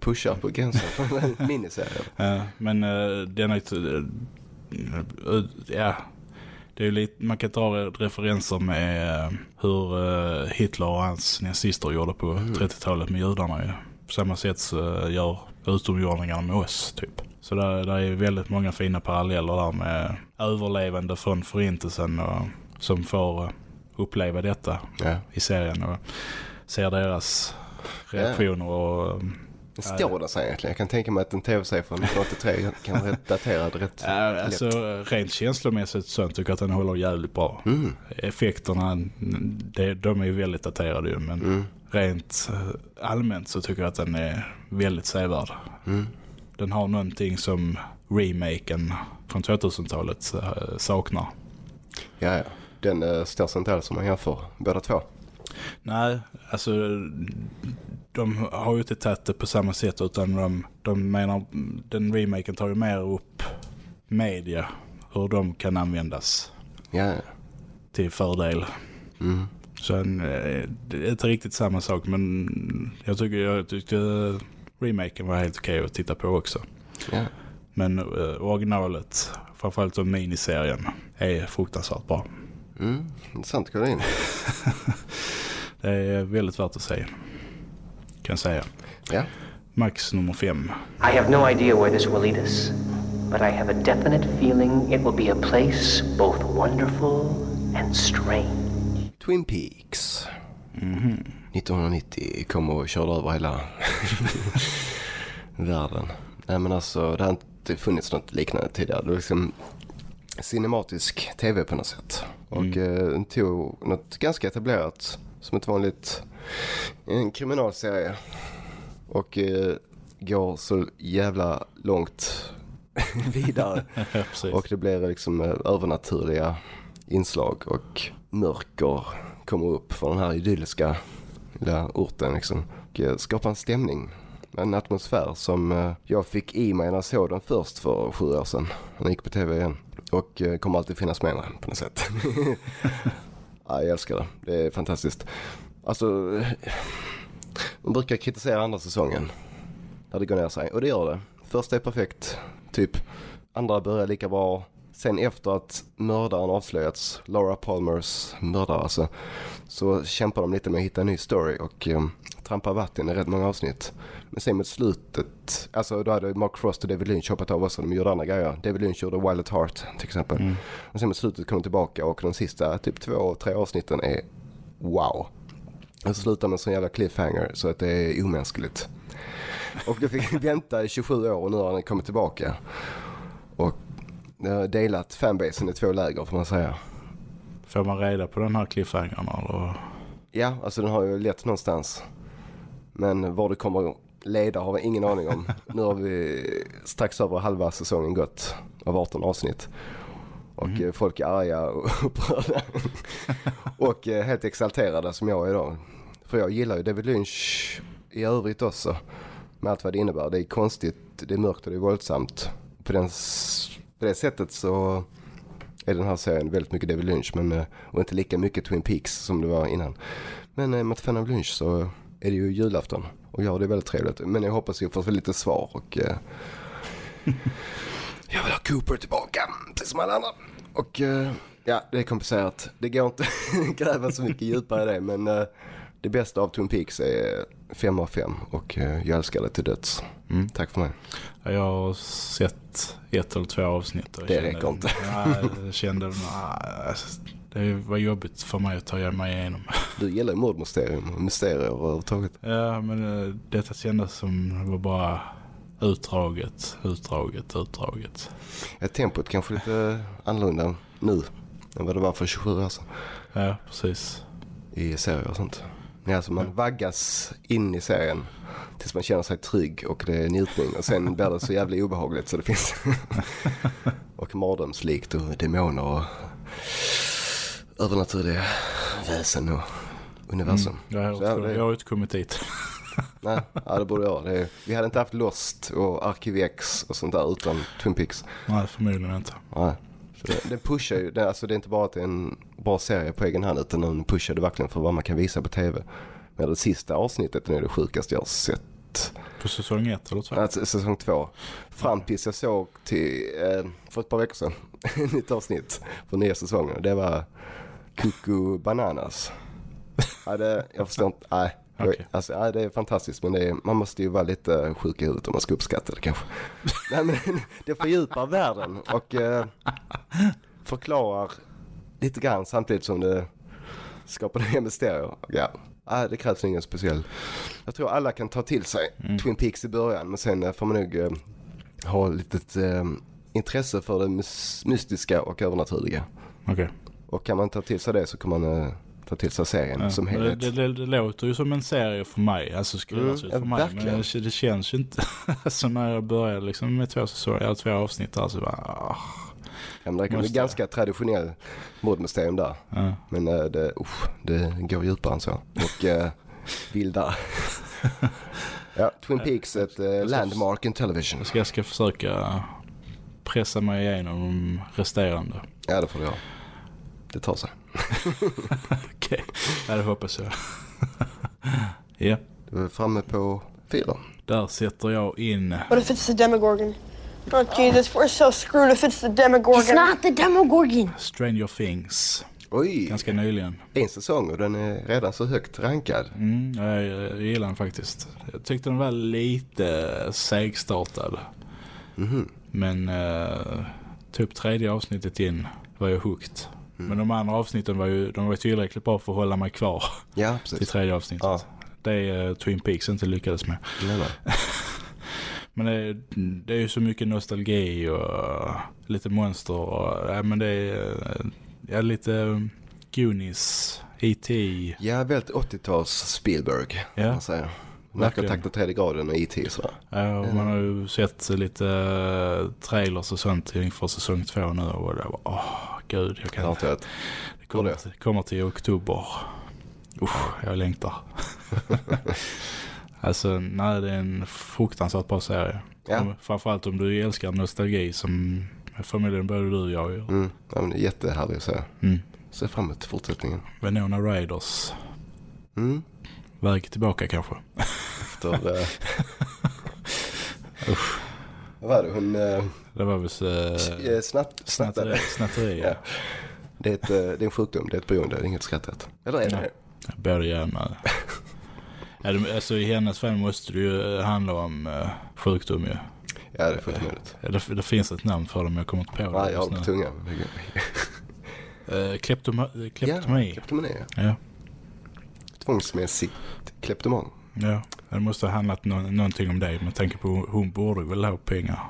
Pushar på gränsen för en miniserie. Ja, men uh, den är inte... eh, ja, det är lite, man kan dra referenser med eh, hur Hitler och hans nazister gjorde på 30-talet med judarna ju. På samma sätt så gör utomjordingarna med oss typ. Så där, där är väldigt många fina paralleller där med överlevande från förintelsen och, som får uppleva detta Ja. i serien och ser deras reaktioner och Den står där sen egentligen. Jag kan tänka mig att en tv-serie från 1983 kan vara daterad rätt Ja, alltså rent känslomässigt så tycker jag att den håller jävligt bra. Mm. Effekterna, de är ju väldigt daterade ju, men Mm. rent eh, allmänt så tycker jag att den är väldigt sevärd. Mm. Den har någonting som remaken från 2000-talet eh, saknar. Ja, ja. Den står sig inte alls som man jämför båda två. Nej, alltså de har ju inte tagit det på samma sätt utan de, de menar, den remaken tar ju mer upp media, hur de kan användas Ja, ja. till fördel. Mm. Så en, eh, det är inte riktigt samma sak men jag tycker jag tyckte remaken var helt okej att titta på också. Ja. Men eh, originalet, framförallt om miniserien, är fruktansvärt bra. Mm. Intressant att kolla in. Det är väldigt värt att se. Kan jag säga. Ja. Max nummer fem. I have no idea where this will lead us, but I have a definite feeling it will be a place both wonderful and strange. Twin Peaks. 1990 kom och körde över hela världen. Nej men alltså det har inte funnits något liknande tidigare. Det var liksom cinematisk tv på något sätt. Och eh, den tog något ganska etablerat som ett vanligt en kriminalserie. Och eh, går så jävla långt vidare. Och det blir liksom eh, övernaturliga inslag och mörker kommer upp från den här idylliska lilla orten liksom. Och eh, skapar en stämning. En atmosfär som eh, jag fick i mig när jag såg den först för sju år sedan. När jag gick på tv igen. Och eh, kommer alltid finnas med mig på något sätt. ja, jag älskar det. Det är fantastiskt. Alltså, man brukar kritisera andra säsongen. När det går ner sig. Och det gör det. Första är perfekt, typ. Andra börjar lika bra. Sen efter att mördaren avslöjats, Laura Palmers mördare alltså, så kämpar de lite med att hitta en ny story och eh, trampar vatten i rätt många avsnitt. Men sen mot slutet, alltså då hade Mark Frost och David Lynch hoppat av också, de gjorde andra grejer. David Lynch gjorde Wild at Heart till exempel. Mm. Och sen mot slutet kom de tillbaka och de sista typ två, tre avsnitten är wow. Och så slutar med en sån jävla cliffhanger så att det är omänskligt. Och då fick vi vänta i 27 år och nu har den kommit tillbaka. Och det har delat fanbasen i två läger får man säga. Får man reda på den här cliffhangern eller? Ja, alltså den har ju lett någonstans. Men var det kommer leda har vi ingen aning om. Nu har vi strax över halva säsongen gått av 18 avsnitt. Och eh, folk är arga och upprörda. och eh, helt exalterade som jag är idag. För jag gillar ju David Lynch i övrigt också. Med allt vad det innebär. Det är konstigt, det är mörkt och det är våldsamt. På, den, på det sättet så är den här serien väldigt mycket David Lynch. Men, eh, och inte lika mycket Twin Peaks som det var innan. Men eh, med ett fan av Lynch så är det ju julafton. Och ja, det är väldigt trevligt. Men jag hoppas ju få lite svar och eh, jag vill ha Cooper tillbaka, precis som alla andra. Och eh, ja, det är komplicerat. Det går inte att gräva så mycket djupare i det, men eh, det bästa av Twin Peaks är 5 av 5 och eh, jag älskar det till döds. Mm. Tack för mig. Ja, Jag har sett ett eller två avsnitt. jag Det räcker inte. Ja, jag kände, nej, Det var jobbigt för mig att ta mig igenom. Du gillar ju mordmysterium och mysterier överhuvudtaget. Ja, men uh, detta kändes som det var bara utdraget, utdraget, utdraget. Ja, tempot kanske lite annorlunda nu än vad det var för 27 år sedan. Ja, precis. I serier och sånt. Ja, alltså man vaggas in i serien tills man känner sig trygg och det är njutning. Och sen blir det så jävla obehagligt så det finns. och mardrömslikt och demoner och övernaturliga väsen och universum. Mm, jag, har det- jag har inte kommit dit. Nej, ja, det borde jag. Det är, vi hade inte haft Lost och Arkivex och sånt där utan Twin Peaks. Nej, förmodligen inte. Nej. Så det, det pushar ju, det, alltså det är inte bara att det är en bra serie på egen hand utan den pushar det verkligen för vad man kan visa på tv. Men det sista avsnittet är det sjukaste jag har sett. På säsong ett eller två? Alltså, säsong två. Fram tills jag såg till, eh, för ett par veckor sedan, nytt avsnitt på nya säsongen. Det var Cuckoo Bananas. Ja, det, jag förstår inte, nej. Okej. Alltså, ja, det är fantastiskt men är, man måste ju vara lite sjuk i huvudet om man ska uppskatta det kanske. Nej, men det fördjupar världen och eh, förklarar lite grann samtidigt som det skapar nya mysterier. Ja, ja, det krävs ingen speciell. Jag tror alla kan ta till sig Twin Peaks i början men sen eh, får man nog eh, ha lite eh, intresse för det mys- mystiska och övernaturliga. Okej. Och kan man ta till sig det så kan man eh, ta till sig serien Ja, som helhet. det, det, det låter ju som en serie för mig. Alltså skrivas Mm, ut för mig. verkligen. Men det, det känns ju inte. alltså när jag började liksom med två säsonger, två avsnitt där så bara... ah. Ja, men det kan bli ganska traditionell mordmysterium där. Ja. Men eh, det, usch, det går djupare än så. Och eh, vildare. ja, Twin Peaks ett eh, landmark in television. Jag ska, jag ska försöka pressa mig igenom de resterande. Ja, det får du göra. Det tar sig. Okej, ja, det hoppas jag. ja, Du är framme på fyra. där sätter jag in... What if it's the Demogorgon? Oh, Jesus, we're so screwed if it's the Demogorgon. It's not the Demogorgon. Stranger Things. Oj, Ganska nyligen. en säsong och den är redan så högt rankad. Mm, jag, jag gillar den faktiskt. Jag tyckte den var lite segstartad. Mhm. Men uh, typ tredje avsnittet in var jag hooked. Mm. Men de andra avsnitten var ju de var tillräckligt bra för att hålla mig kvar Ja, till precis. tredje avsnittet. Ja. Det är uh, Twin Peaks inte lyckades med. Nej, nej. Men det, är- det är ju så mycket nostalgi och lite monster och ja, men det är eh, ja, lite um, Goonies, E.T. Ja, väldigt 80-tals Spielberg. Ja. Man säger. Verkligen. takt och tredje graden och IT så. Ja, och man har ju sett lite uh, trailers och sånt inför säsong två nu och det var, åh gud, jag kan att det kommer, det. kommer till oktober. Usch, jag längtar. alltså, nej, det är en fruktansvärt bra serie. Ja. Om- Framförallt om du älskar nostalgi som förmodligen både du och jag gör. Mm. Ja, men det är jättehärligt att se. Mm. Ser fram emot fortsättningen. Winona Raiders. Mm. Väg tillbaka kanske. Efter... Eh... Vad var det? Hon eh, Det var väl så, eh, snatt, snattade. snatteri. ja. Ja. Det, är ett, eh, det är en sjukdom, det är ett beroende, det är inget skrattat. Eller är det det? Både gärna. Alltså, I hennes fall måste det ju handla om uh, sjukdom ju. Ja, det är fullt möjligt. Det, det finns ett namn för det men jag kommer inte på det Nej, jag har på tungan. Kleptoma, Ja, kleptomani. ja. Ja. Tvångsmässigt kleptoman. ja. Det måste ha handlat nå någonting om det med tanke på hon, hon borde väl ha pengar.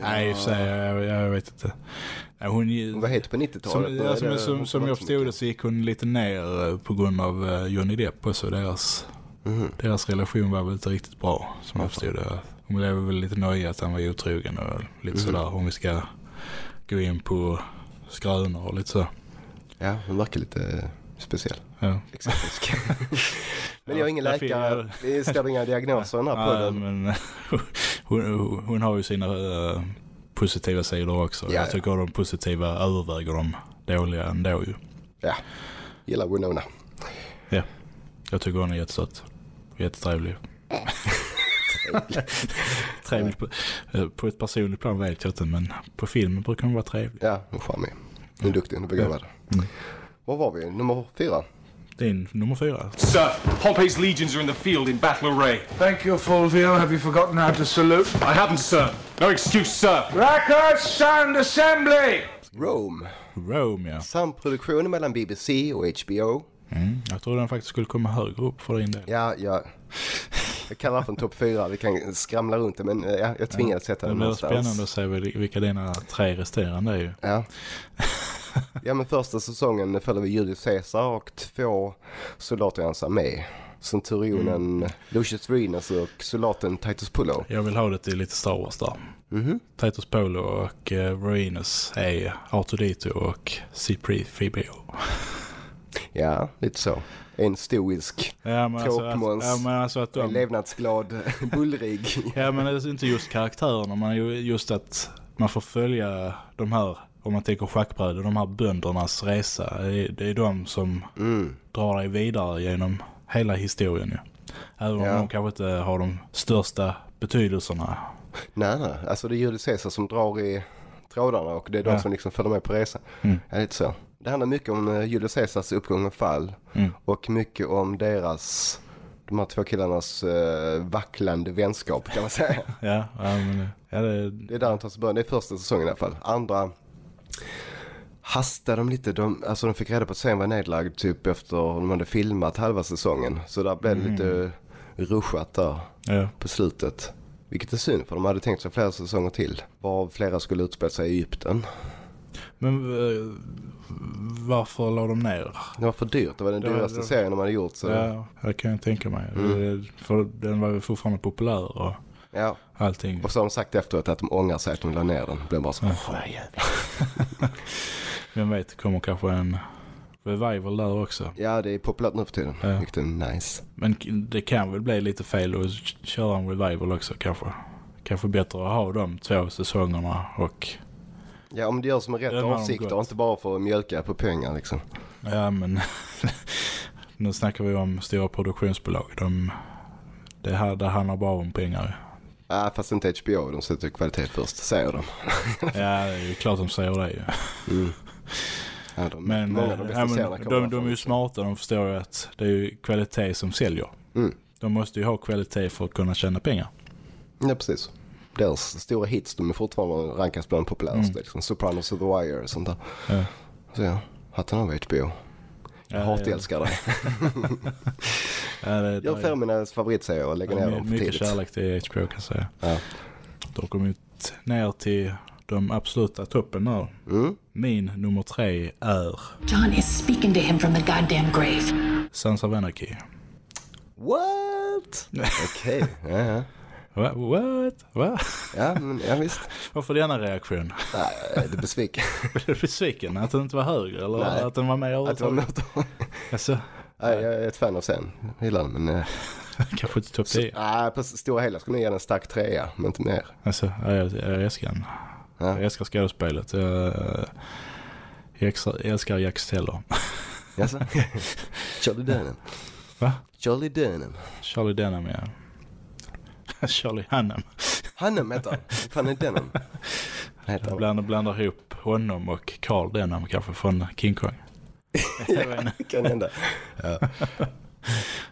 Nej, i och för sig, jag, jag vet inte. Ja, hon, Vad heter på 90-talet? som, ja, är som, som, hon jag så förstod det så gick hon lite ner eh, på grund av eh, Johnny Depp och så deras, Mhm. deras relation var väl inte riktigt bra som jag förstod det. Hon blev väl lite nöjd att han var otrogen och lite Mhm. sådär om vi ska gå in på skrönor och lite så. Ja, hon verkar lite eh, speciell. Ja. Men jag är ingen Ja, läkare. Det står inga diagnoser i den här Ja, podden. men hon, hon, hon har ju sina eh, positiva sidor också. Ja, jag ja. tycker de positiva överväger de dåliga ändå ju. Ja, gillar Winona. Ja, jag tycker hon är jättesöt. Jättetrevlig. trevlig på, eh, på ett personligt plan vet jag inte men på filmen brukar hon vara trevlig. Ja, hon är charmig. Hon är duktig, hon är begåvad. Mm. Var var vi? Nummer fyra? Din nummer fyra. Sir, Pompey's legions are in the field in battle array. Thank you, Fulvio. Have you forgotten how to salute? I haven't, sir. No excuse, sir. Records, sound assembly! Rome. Rome, ja. Samproduktion mellan BBC och HBO. Mm, jag tror den faktiskt skulle komma högre upp för din del. Ja, ja. Jag kallar det för en topp fyra. Vi kan skramla runt det, men eh, ja, jag tvingades ja. sätta det den blir någonstans. spännande att se vil- vilka dina tre resterande är ju. Ja. Ja, men första säsongen följde vi Julius Caesar och två soldater i hans armé. Centurionen Lucius Venus och soldaten Titus Pullo. Jag vill ha det till lite Star Wars där. Mhm. Titus Polo och uh, Venus är Artudito och C3PO. Ja, lite så. En stoisk Ja, men alltså, tråkmåns. ja, men alltså En levnadsglad, bullrig. Ja, men det är inte just karaktärerna, men ju- just att man får följa de här, om man tänker schackbrädor, de här böndernas resa. Det är, det är de som Mm. drar dig vidare genom hela historien ju. Även om Ja. de kanske inte har de största betydelserna. Nej, nej. Alltså det är Julius Caesar som drar i trådarna och det är de Ja. som liksom följer med på resan. Mm. Ja, lite så. Det handlar mycket om eh, Julius Caesars uppgång och fall. Mm. Och mycket om deras, de här två killarnas eh, vacklande vänskap kan man säga. Ja, ja men ja, det, Det är där han tar sig början. Det är första säsongen i alla fall. Andra hastade de lite. De, alltså de fick reda på att serien var nedlagd typ efter de hade filmat halva säsongen. Så där blev det lite ruschat där ja. på slutet. Vilket är synd för de hade tänkt sig flera säsonger till. Varav flera skulle utspela sig i Egypten. Men eh, varför la de ner? Det var för dyrt. Det var den Det dyraste det- serien de hade gjort. Så Ja, det kan jag tänka mig. Mm. Det- För den var ju fortfarande populär och ja. allting. Och så har de sagt efteråt att de ångrar sig att de la ner den. Det blev bara så. Ja. Vem vet, det kommer kanske en revival där också. Ja, det är populärt nu för tiden. Ja. Vilket är nice. Men det kan väl bli lite fel att köra en revival också kanske. Kanske bättre att ha de två säsongerna och Ja, om det görs med rätt avsikter och inte bara för att mjölka på pengar liksom. ja men nu snackar vi om stora produktionsbolag. De, det här det handlar bara om pengar. Ja, fast inte HBO. De sätter kvalitet först, säger de. Ja, det är ju klart de säger det ju. Mm. Ja, de, Men, eh, de bästa ja, men de, de är ju smarta, de förstår ju att det är ju kvalitet som säljer. Mm. De måste ju ha kvalitet för att kunna tjäna pengar. Ja, precis. Deras stora hits, de är fortfarande rankas bland populäraste. Mm. Liksom. Sopranos och The Wire och sånt där. Ja. Så ja, hatten av HBO. Jag Ja, hatälskar det. Ja, det, Jag det- får mina favoritserier och lägger Ja, ner dem för mycket tidigt. kärlek till HBO kan jag säga. Ja. De kom ut ner till de absoluta toppen där. Mm. Min nummer tre är John is speaking to him from the goddamn grave. Sons of Anarchy. What? Okej, ja, ja. What? Va? Ja, men, ja visst. Varför denna reaktion? Nej, är lite besviken. Blev du besviken att den inte var högre? Eller Nej. att den var med Att det var. Alltså, Nej, jag är ett fan av sen. Jag gillar den, men... eh, kanske inte topp så- 10. Nej, på stora hela skulle jag ge den en stark trea, men inte mer. Alltså, ja, jag, jag älskar den. Ja. Jag älskar skådespelet. Jag, jag älskar Jack Steller. Jaså? Charlie Denham. Va? Charlie Denham. Charlie Denham, ja. Charlie Hunnam. Hannem heter han. Fan är Denham? Heter Jag blandar, blandar ihop honom och Carl Denham kanske från King Kong. Jag inte. kan hända. Ja.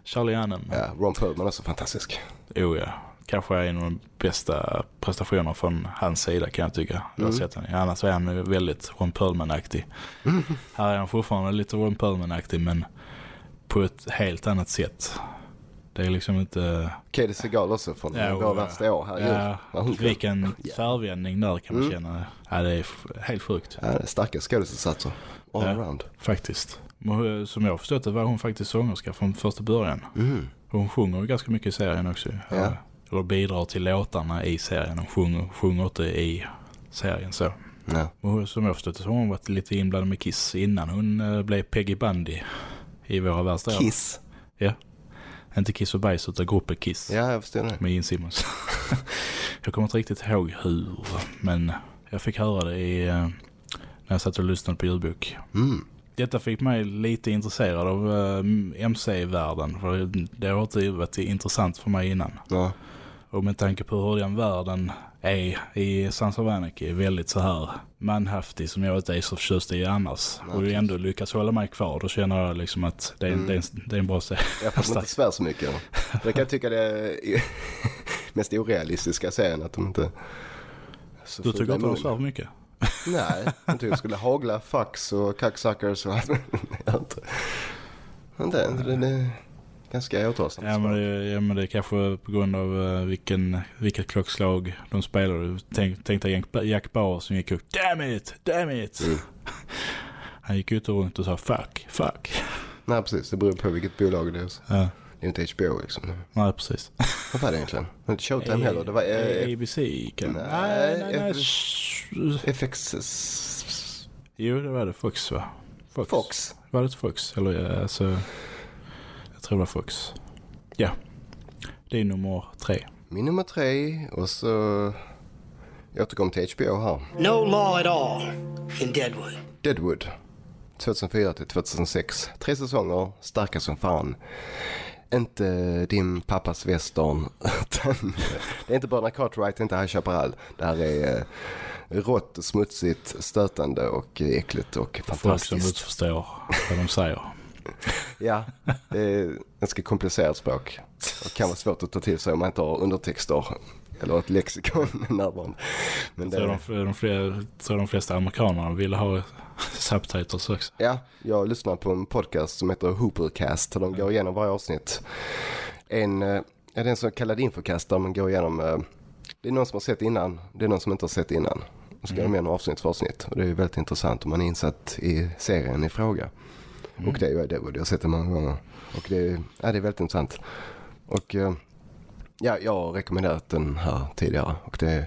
Charlie Hunnam. ja, Ron Perlman är så fantastisk. Oh ja. Kanske är en av de bästa prestationerna från hans sida kan jag tycka. Du har Mm. sett. Annars är han väldigt Ron Perlman-aktig. Här är han fortfarande lite Ron Perlman-aktig men på ett helt annat sätt. Det är liksom inte... Katie Segal också från Ja, våra och- värsta år. Herregud. Ja, hon- vilken Ja. färgvändning där kan man Mm. känna. Ja, det är helt sjukt. Ja, det är starka skådisinsatser. All Ja. around. Faktiskt. Som jag förstått det var hon faktiskt sångerska från första början. Mm. Hon sjunger ju ganska mycket i serien också. Ja. Eller bidrar till låtarna i serien. Hon sjunger, sjunger inte i serien så. Ja. Och hon- som jag förstått det så har hon varit lite inblandad med Kiss innan hon eh, blev Peggy Bundy i våra värsta år. Kiss. Ja. Inte Kiss och Bajs utan gruppen Kiss. Ja, jag förstår det. Med Gene Simmons. jag kommer inte riktigt ihåg hur. Men jag fick höra det i, eh, när jag satt och lyssnade på ljudbok. Mm. Detta fick mig lite intresserad av eh, MC-världen. För det har inte varit intressant för mig innan. Ja. Och med tanke på hur den världen är i Sons of Anarchy, väldigt så här manhaftig som jag inte är så förtjust i annars. Ja, och ändå lyckas hålla mig kvar, då känner jag liksom att det är, Mm. det är, en, det är en bra serie. Jag får inte svär så mycket. Det kan jag tycka det är mest orealistiska serien att de inte... så Du tycker inte de svär mycket? Nej, jag tycker jag skulle hagla fax och kacksuckers och allt. Jag inte. Inte, inte det är ganska återhållsamt. Ja men, det, ja men det är kanske på grund av uh, vilken, vilket klockslag de spelar. Tänk, tänk dig Jack Bauer som gick upp Damn it, damn it. Mm. Han gick ut och runt och sa fuck, fuck. Nej precis, det beror på vilket bolag det är. Ja. Det är inte HBO liksom. Nej, precis. Vad var det egentligen? Det var inte Showtime heller. Det var... Eh, ABC kan... Nej, nej, nej. nej. FX... Jo, det var det. Fox va? Fox. Fox. Var det Fox? Eller alltså... Tror det var Fox. Ja. Det är nummer tre. Min nummer tre. Och så... Jag återkommer till HBO här. No law at all in Deadwood. Deadwood. 2004 till 2006. Tre säsonger, starka som fan. Inte din pappas western. det är inte bara Cartwright, inte High Chaparral. Det här är eh, rått, smutsigt, stötande och äckligt och fantastiskt. Folk som inte förstår vad de säger. ja, det är ganska komplicerat språk. Det kan vara svårt att ta till sig om man inte har undertexter eller ett lexikon närvarande. Men det... tror, de, de, flesta, tror de flesta amerikanerna vill ha subtitles också. Ja, jag lyssnar på en podcast som heter Hoopercast. De går igenom varje avsnitt. En, är det en så kallad infokast där man går igenom, eh, det är någon som har sett innan, det är någon som inte har sett innan. Och så går mm. de igenom avsnitt för avsnitt. Och det är väldigt intressant om man är insatt i serien i fråga. Mm. Och det är det, jag har sett det många gånger. Och det är, ja, det är väldigt intressant. Och eh, ja, jag har rekommenderat den här tidigare. Och det är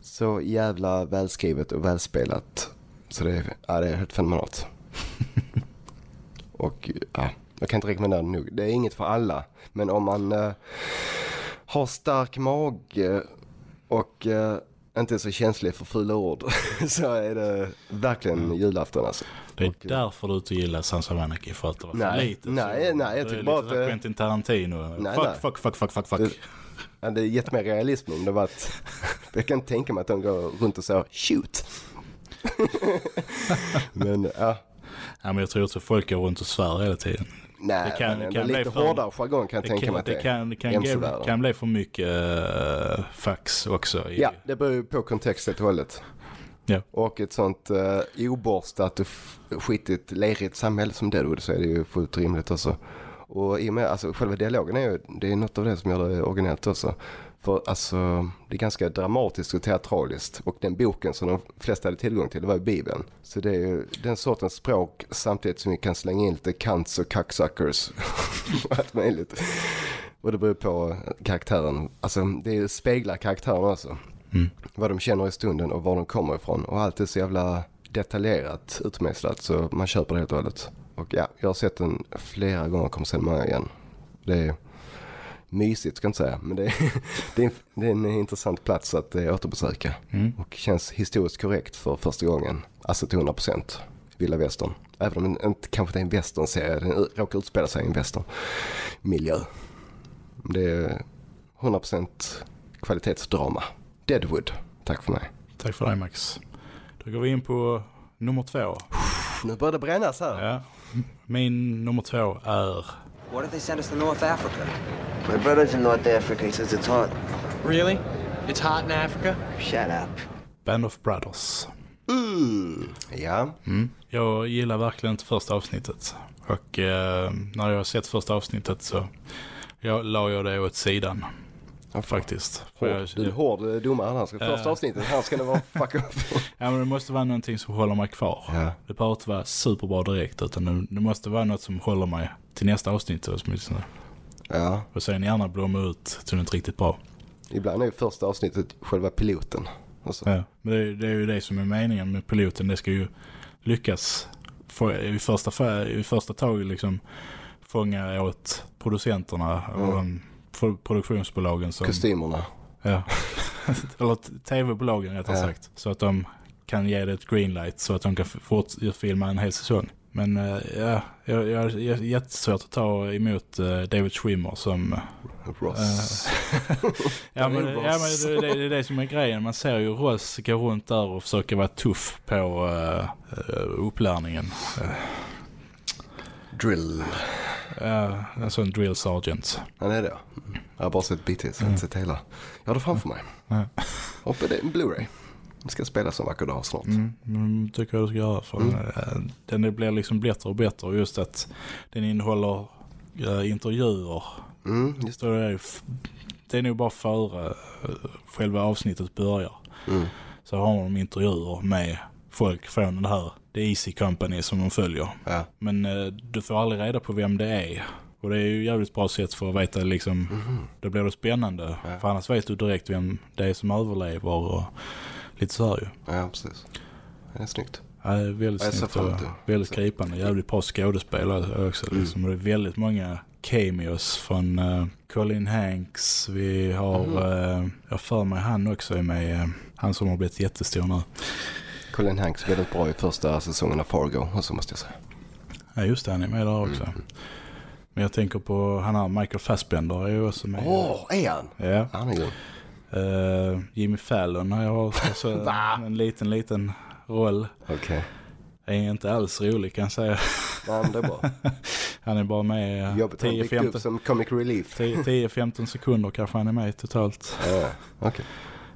så jävla välskrivet och välspelat. Så det är, ja, det är helt fenomenalt. och ja, jag kan inte rekommendera den nog. Det är inget för alla. Men om man eh, har stark mage och eh, inte är så känslig för fula ord så är det verkligen mm. julafton alltså. Det är och, därför du inte gillar Sons of Anarchy för att det var för nej, lite. Nej, nej, jag tycker bara att... Det är Quentin Tarantino. Nej, fuck, nej. fuck, fuck, fuck, fuck, fuck. Det, ja, det är gett mer realism om det var att... jag kan inte tänka mig att de går runt och säger shoot. men ja. Ja, men jag tror också folk går runt och svär hela tiden. Nej, det kan, men kan lite för, hårdare jargong kan jag tänka kan, mig att det, det kan, kan, kan, kan bli för mycket uh, fax också. I... Ja, det beror ju på kontext helt och hållet. Ja. Och ett sånt uh, oborstat och skitigt, lerigt samhälle som Deadwood så är det ju fullt rimligt också. Och i och med, alltså själva dialogen är ju, det är något av det som gör det originellt också. För alltså, det är ganska dramatiskt och teatraliskt. Och den boken som de flesta hade tillgång till, det var ju Bibeln. Så det är ju den sortens språk samtidigt som vi kan slänga in lite kants och kacksuckers. allt möjligt. Och det beror på karaktären. Alltså det speglar karaktären också. Mm. Vad de känner i stunden och var de kommer ifrån. Och allt är så jävla detaljerat utmejslat så man köper det helt och hållet. Och ja, jag har sett den flera gånger och kommer se den många igen. Det är mysigt ska jag inte säga. Men det är, det är, en, det är en intressant plats att eh, återbesöka. Mm. Och känns historiskt korrekt för första gången. Alltså till 100% Villa Västern. Även om den inte kanske inte är en western-serie. Den råkar utspela sig i en western-miljö. Det är 100% kvalitetsdrama. Deadwood. Tack för mig. Tack för dig Max. Då går vi in på nummer två. Nu börjar det brännas här. Ja. Min nummer två är What if they send us to North Africa? My brother's in North Africa. He says it's hot. Really? It's hot in Africa? Shut up. Band of Brothers. Mm, ja. Mm. Jag gillar verkligen inte första avsnittet. Och eh, när jag har sett första avsnittet så jag, la jag det åt sidan. Ja, faktiskt. Hård, jag, du är hård domare här. Ska första äh, avsnittet här ska det vara fuck up. ja men det måste vara någonting som håller mig kvar. Ja. Det behöver inte vara superbra direkt utan det, det måste vara något som håller mig till nästa avsnitt åtminstone. Ja. Och sen gärna blomma ut till något riktigt bra. Ibland är ju första avsnittet själva piloten. Alltså. Ja, men det, det, är ju det som är meningen med piloten. Det ska ju lyckas få, i, första, i första taget liksom fånga åt producenterna och mm. de produktionsbolagen. Som, Kostymerna. Ja, eller tv-bolagen rättare ja. sagt. Så att de kan ge det ett greenlight så att de kan fortfilma en hel säsong. Men uh, ja, jag, jag, jag är jättesvårt att ta emot uh, David Schwimmer som... Ross. Uh, ja, men, ja, men det, det, är det som är grejen. Man ser ju Ross gå runt där och försöka vara tuff på uh, upplärningen. Drill. Ja, en sån drill sergeant. Han är det. Jag har bara sett BTS, jag har inte sett hela. Jag har det framför mig. Det är en Blu-ray. Det ska spelas som vacker dag snart. Mm, mm, tycker jag du ska göra. För Mm. den, den blir liksom bättre och bättre. Just att den innehåller äh, intervjuer. Mm, just det. är, det är nog bara före äh, själva avsnittet börjar. Mm. Så har de intervjuer med folk från det här The Easy Company som de följer. Ja. Men äh, du får aldrig reda på vem det är. Och det är ju jävligt bra sätt för att veta liksom, Mhm. då blir det spännande. För annars vet du direkt vem det är som överlever och lite så här ju. Ja, precis. Det är snyggt. Ja, det är väldigt ser snyggt och väldigt gripande. Jävligt bra skådespelare också. Mm. Liksom. Det är väldigt många cameos från eh, Colin Hanks. Vi har, Mhm. uh, jag för mig han också är med. eh, han som har blivit jättestor nu. Colin Hanks väldigt bra i första säsongen av Fargo, och så måste jag säga. Ja just det, han är med där också. Mm. Men jag tänker på han här Michael Fassbender är ju också med. Åh, är han? Ja. Han är grym. Eh, Jimmy Fallon har jag också en liten, liten roll. Okej. är inte alls rolig kan jag säga. Men det är bra. Han är bara med eh, Jobbet har byggt upp som comic relief. 10-15 sekunder kanske han är med totalt. Ja, okej.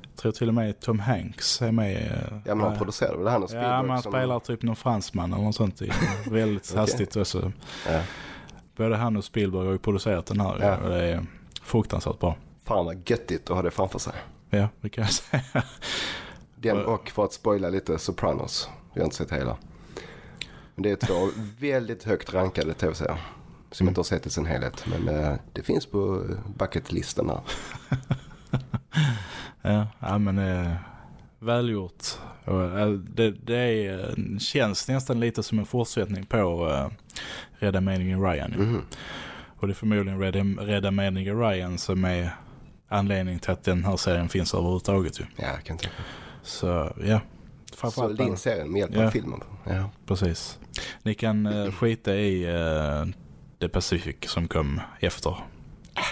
Jag tror till och med Tom Hanks är med. eh, Ja, men han eh, producerade väl han och Spielberg? Ja, men han som- spelar typ någon fransman eller något sånt. i- Väldigt Okej. hastigt också. Ja. Både han och Spielberg har ju producerat den här. Ja. Och det är fruktansvärt bra. Fan vad göttigt att ha det framför sig. Ja, det kan jag säga. Den och för att spoila lite Sopranos. Jag har inte sett hela. Men det är två väldigt högt rankade tv-serier. Som jag inte har sett i sin helhet. Men eh, det finns på bucketlistan här. Ja, ja men eh, välgjort. Eh, det, det är, eh, känns nästan lite som en fortsättning på eh, Rädda meningen Ryan. Mhm. Och det är förmodligen Rädda, Rädda meningen Ryan som är anledningen till att den här serien finns överhuvudtaget. Ju. Ja, jag kan tänka. Så ja. Så din serien med hjälp av Ja. filmen. Ja. Precis. Ni kan eh, skita i eh, The Pacific som kom efter.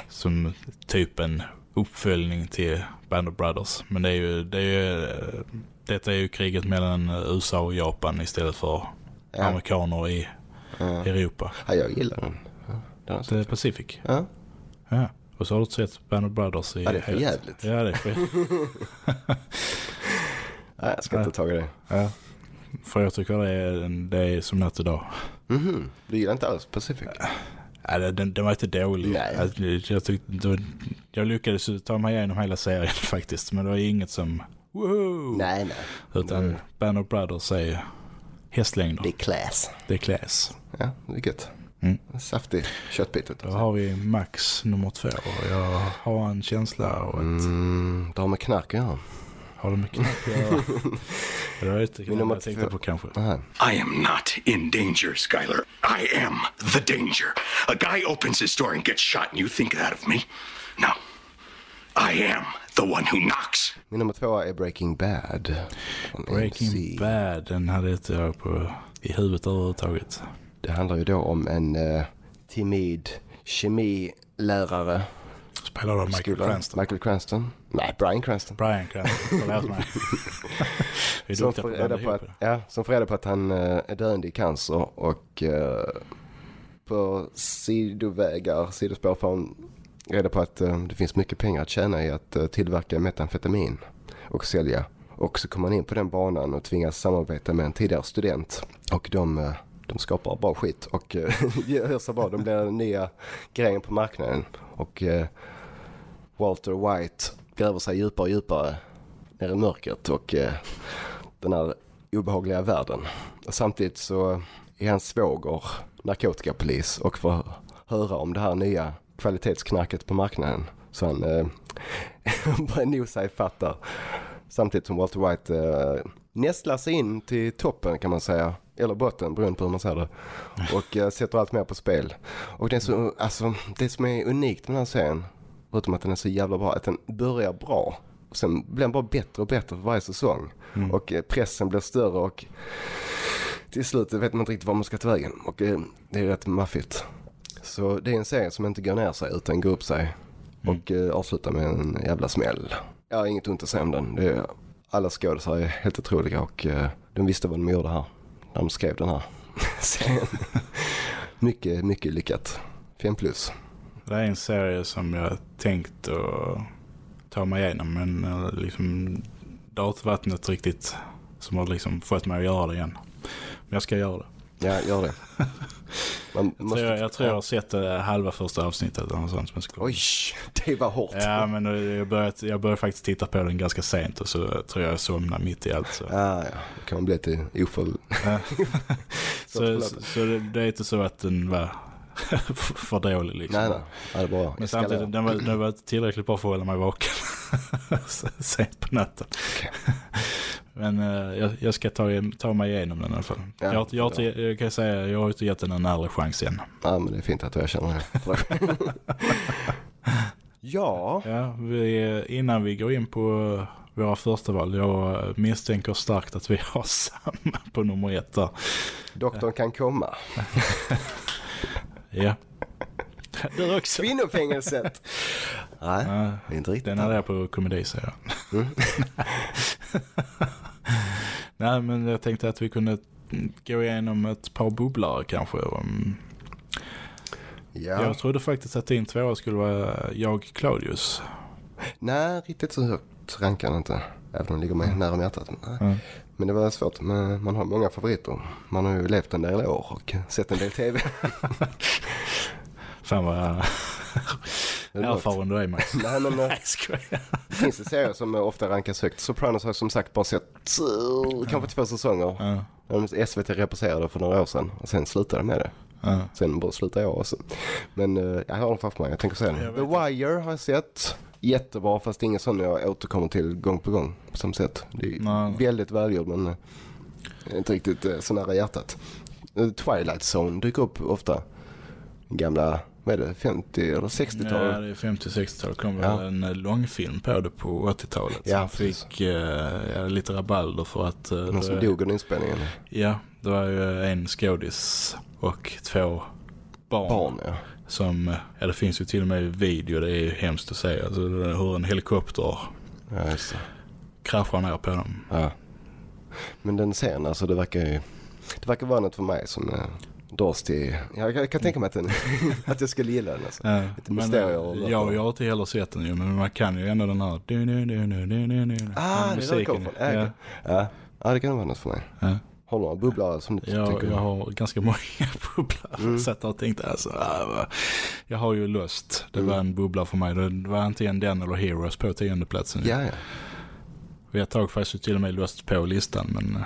Som typ en uppföljning till Band of Brothers. Men det är ju, det är ju, eh, detta är ju kriget mellan USA och Japan istället för Ja. amerikaner i Ja. Europa. ja, jag gillar den. Ja, den The. Pacific. Ja. Ja. Och så har du sett Band of Brothers i Ja, det är för jävligt. Ja, det är för Nej, jag ska inte ta det. Ja. För jag tycker det är, det är som natt och dag. Mhm. Du gillar inte alls Pacific? Ja, den, den, var inte dålig. Nej. Jag, jag, tyckte, var- jag lyckades ta mig igenom hela serien faktiskt. Men det var inget som... Woohoo! Nej, nej. Utan Mm. Band of Brothers är hästlängder. Det är class. Det är class. Ja, det är gött. Mm. Saftig köttbit. Då har vi Max nummer två. Och jag har en känsla av att... Mm, det har med knark att göra. Har det med knark att göra? Det var inte nummer jag tänkte på kanske. I am not in danger, Skylar. I am the danger. A guy opens his door and gets shot, and you think that of me? No. I am the one who knocks. Min nummer två är Breaking Bad. Breaking AMC. Bad, den hade inte jag på, i huvudet överhuvudtaget. Det handlar ju då om en eh, timid kemilärare. Spelar av Michael Skolan. Cranston. Michael Cranston. Nej, Brian Cranston. Brian Cranston, förlåt mig. Som får, reda på att, ja, som får reda på att han eh, är döende i cancer och eh, på sidovägar, sidospår får han reda på att eh, det finns mycket pengar att tjäna i att eh, tillverka metamfetamin och sälja. Och så kommer han in på den banan och tvingas samarbeta med en tidigare student och de, eh, de skapar bra skit och eh, gör så bra. De blir den nya grejen på marknaden och eh, Walter White gräver sig djupare och djupare ner i mörkret och eh, den här obehagliga världen. Och samtidigt så är hans svåger narkotikapolis och får höra om det här nya kvalitetsknarket på marknaden. Så han eh, börjar nosa i fattar. Samtidigt som Walter White eh, nästlar sig in till toppen kan man säga. Eller botten beroende på hur man ser det. Och eh, sätter allt mer på spel. Och det, är så, alltså, det som är unikt med den här serien, förutom att den är så jävla bra, att den börjar bra. Och sen blir den bara bättre och bättre för varje säsong. Mm. Och eh, pressen blir större och till slut vet man inte riktigt var man ska ta vägen. Och eh, det är rätt maffigt. Så det är en serie som inte går ner sig utan går upp sig. Och eh, avslutar med en jävla smäll. Jag har inget ont att säga om den. Det är, alla skådisar är helt otroliga och eh, de visste vad de gjorde här. När de skrev den här serien. mycket, mycket lyckat. Fem plus. Det är en serie som jag tänkt att ta mig igenom men eh, liksom det har inte varit något riktigt som har liksom fått mig att göra det igen. Men jag ska göra det. Ja, gör det. Man Jag, måste... tror, jag tror jag har sett eh, halva första avsnittet. Eller något sånt, men skulle... Oj, det var hårt. Ja, men jag började, jag började faktiskt titta på den ganska sent och så tror jag jag somnade mitt i allt. Så, Ja, ja. Då kan man bli lite ofull. så, så, så det, det är inte så att den var för dålig liksom. Nej, nej. Ja, det är bara Men samtidigt, den var, den var tillräckligt bra för att hålla mig vaken sent på natten. Men eh, jag, jag ska ta, ta mig igenom den i alla fall. Ja, jag, jag, inte- jag kan säga jag har inte gett den en ärlig chans än. Ja, men det är fint att du erkänner det. ja. Ja, vi, innan vi går in på våra första val, jag misstänker starkt att vi har samma på nummer ett där. Doktorn kan komma. Ja. Du också. Kvinnofängelset. Nej, Ja, inte riktigt. den är där på komedi säger jag. Mm. Nej, men jag tänkte att vi kunde gå igenom ett par bubblare kanske. Ja. Jag trodde faktiskt att din tvåa skulle vara jag Claudius. Nej, riktigt så högt rankar den inte. Även om den ligger mig nära om hjärtat. Mm. Men det var svårt. Men man har många favoriter. Man har ju levt en del år och sett en del tv. Fan vad erfaren du är Max. Nej, men eh, Nej, det finns det serier som eh, ofta rankas högt. Sopranos har jag som sagt bara sett uh, kanske två säsonger. Ja. SVT represserade för några år sedan och sen slutade med det. Ja. Sen bara slutade jag också. Men uh, jag har den framför mig. Jag tänker säga den. The Wire har jag sett. Jättebra fast ingen sån jag återkommer till gång på gång på samma sätt. Det är Nej. väldigt välgjord men inte riktigt så nära hjärtat. Twilight Zone dyker upp ofta. Gamla, vad är det, 50 eller 60-tal? Ja, det är 50-60-tal. kom Ja. väl en eh, långfilm på det på 80-talet. Ja, som fick eh, lite rabalder för att... eh, Någon som dog under inspelningen. Ja, det var ju en skådis och två barn. Barn, ja. Som, ja det finns ju till och med video, det är ju hemskt att se. Alltså hur en helikopter Ja, just det. kraschar ner på dem. Ja. Men den serien, alltså det verkar ju... Det verkar vara något för mig som eh, dras till... Jag, jag kan tänka mig att, den, att jag skulle gilla den alltså. Ja, Lite mysterier eh, och- jag, har inte heller sett den ju, men man kan ju ändå den här... Du, du, du, du, du, du, du, Ah, det är det kommer från. Ja, Ja. ja. ja, det kan vara något för mig. Ja. Har du några bubblare som du Jag, tänker jag har ganska många bubblor. Mm. Så att jag tänkte alltså, ah, jag har ju Lost. Det Mm. var en bubbla för mig. Det var antingen den eller Heroes på tionde platsen. Ja, ja. Och jag tog faktiskt till och med Lost på listan. Men eh,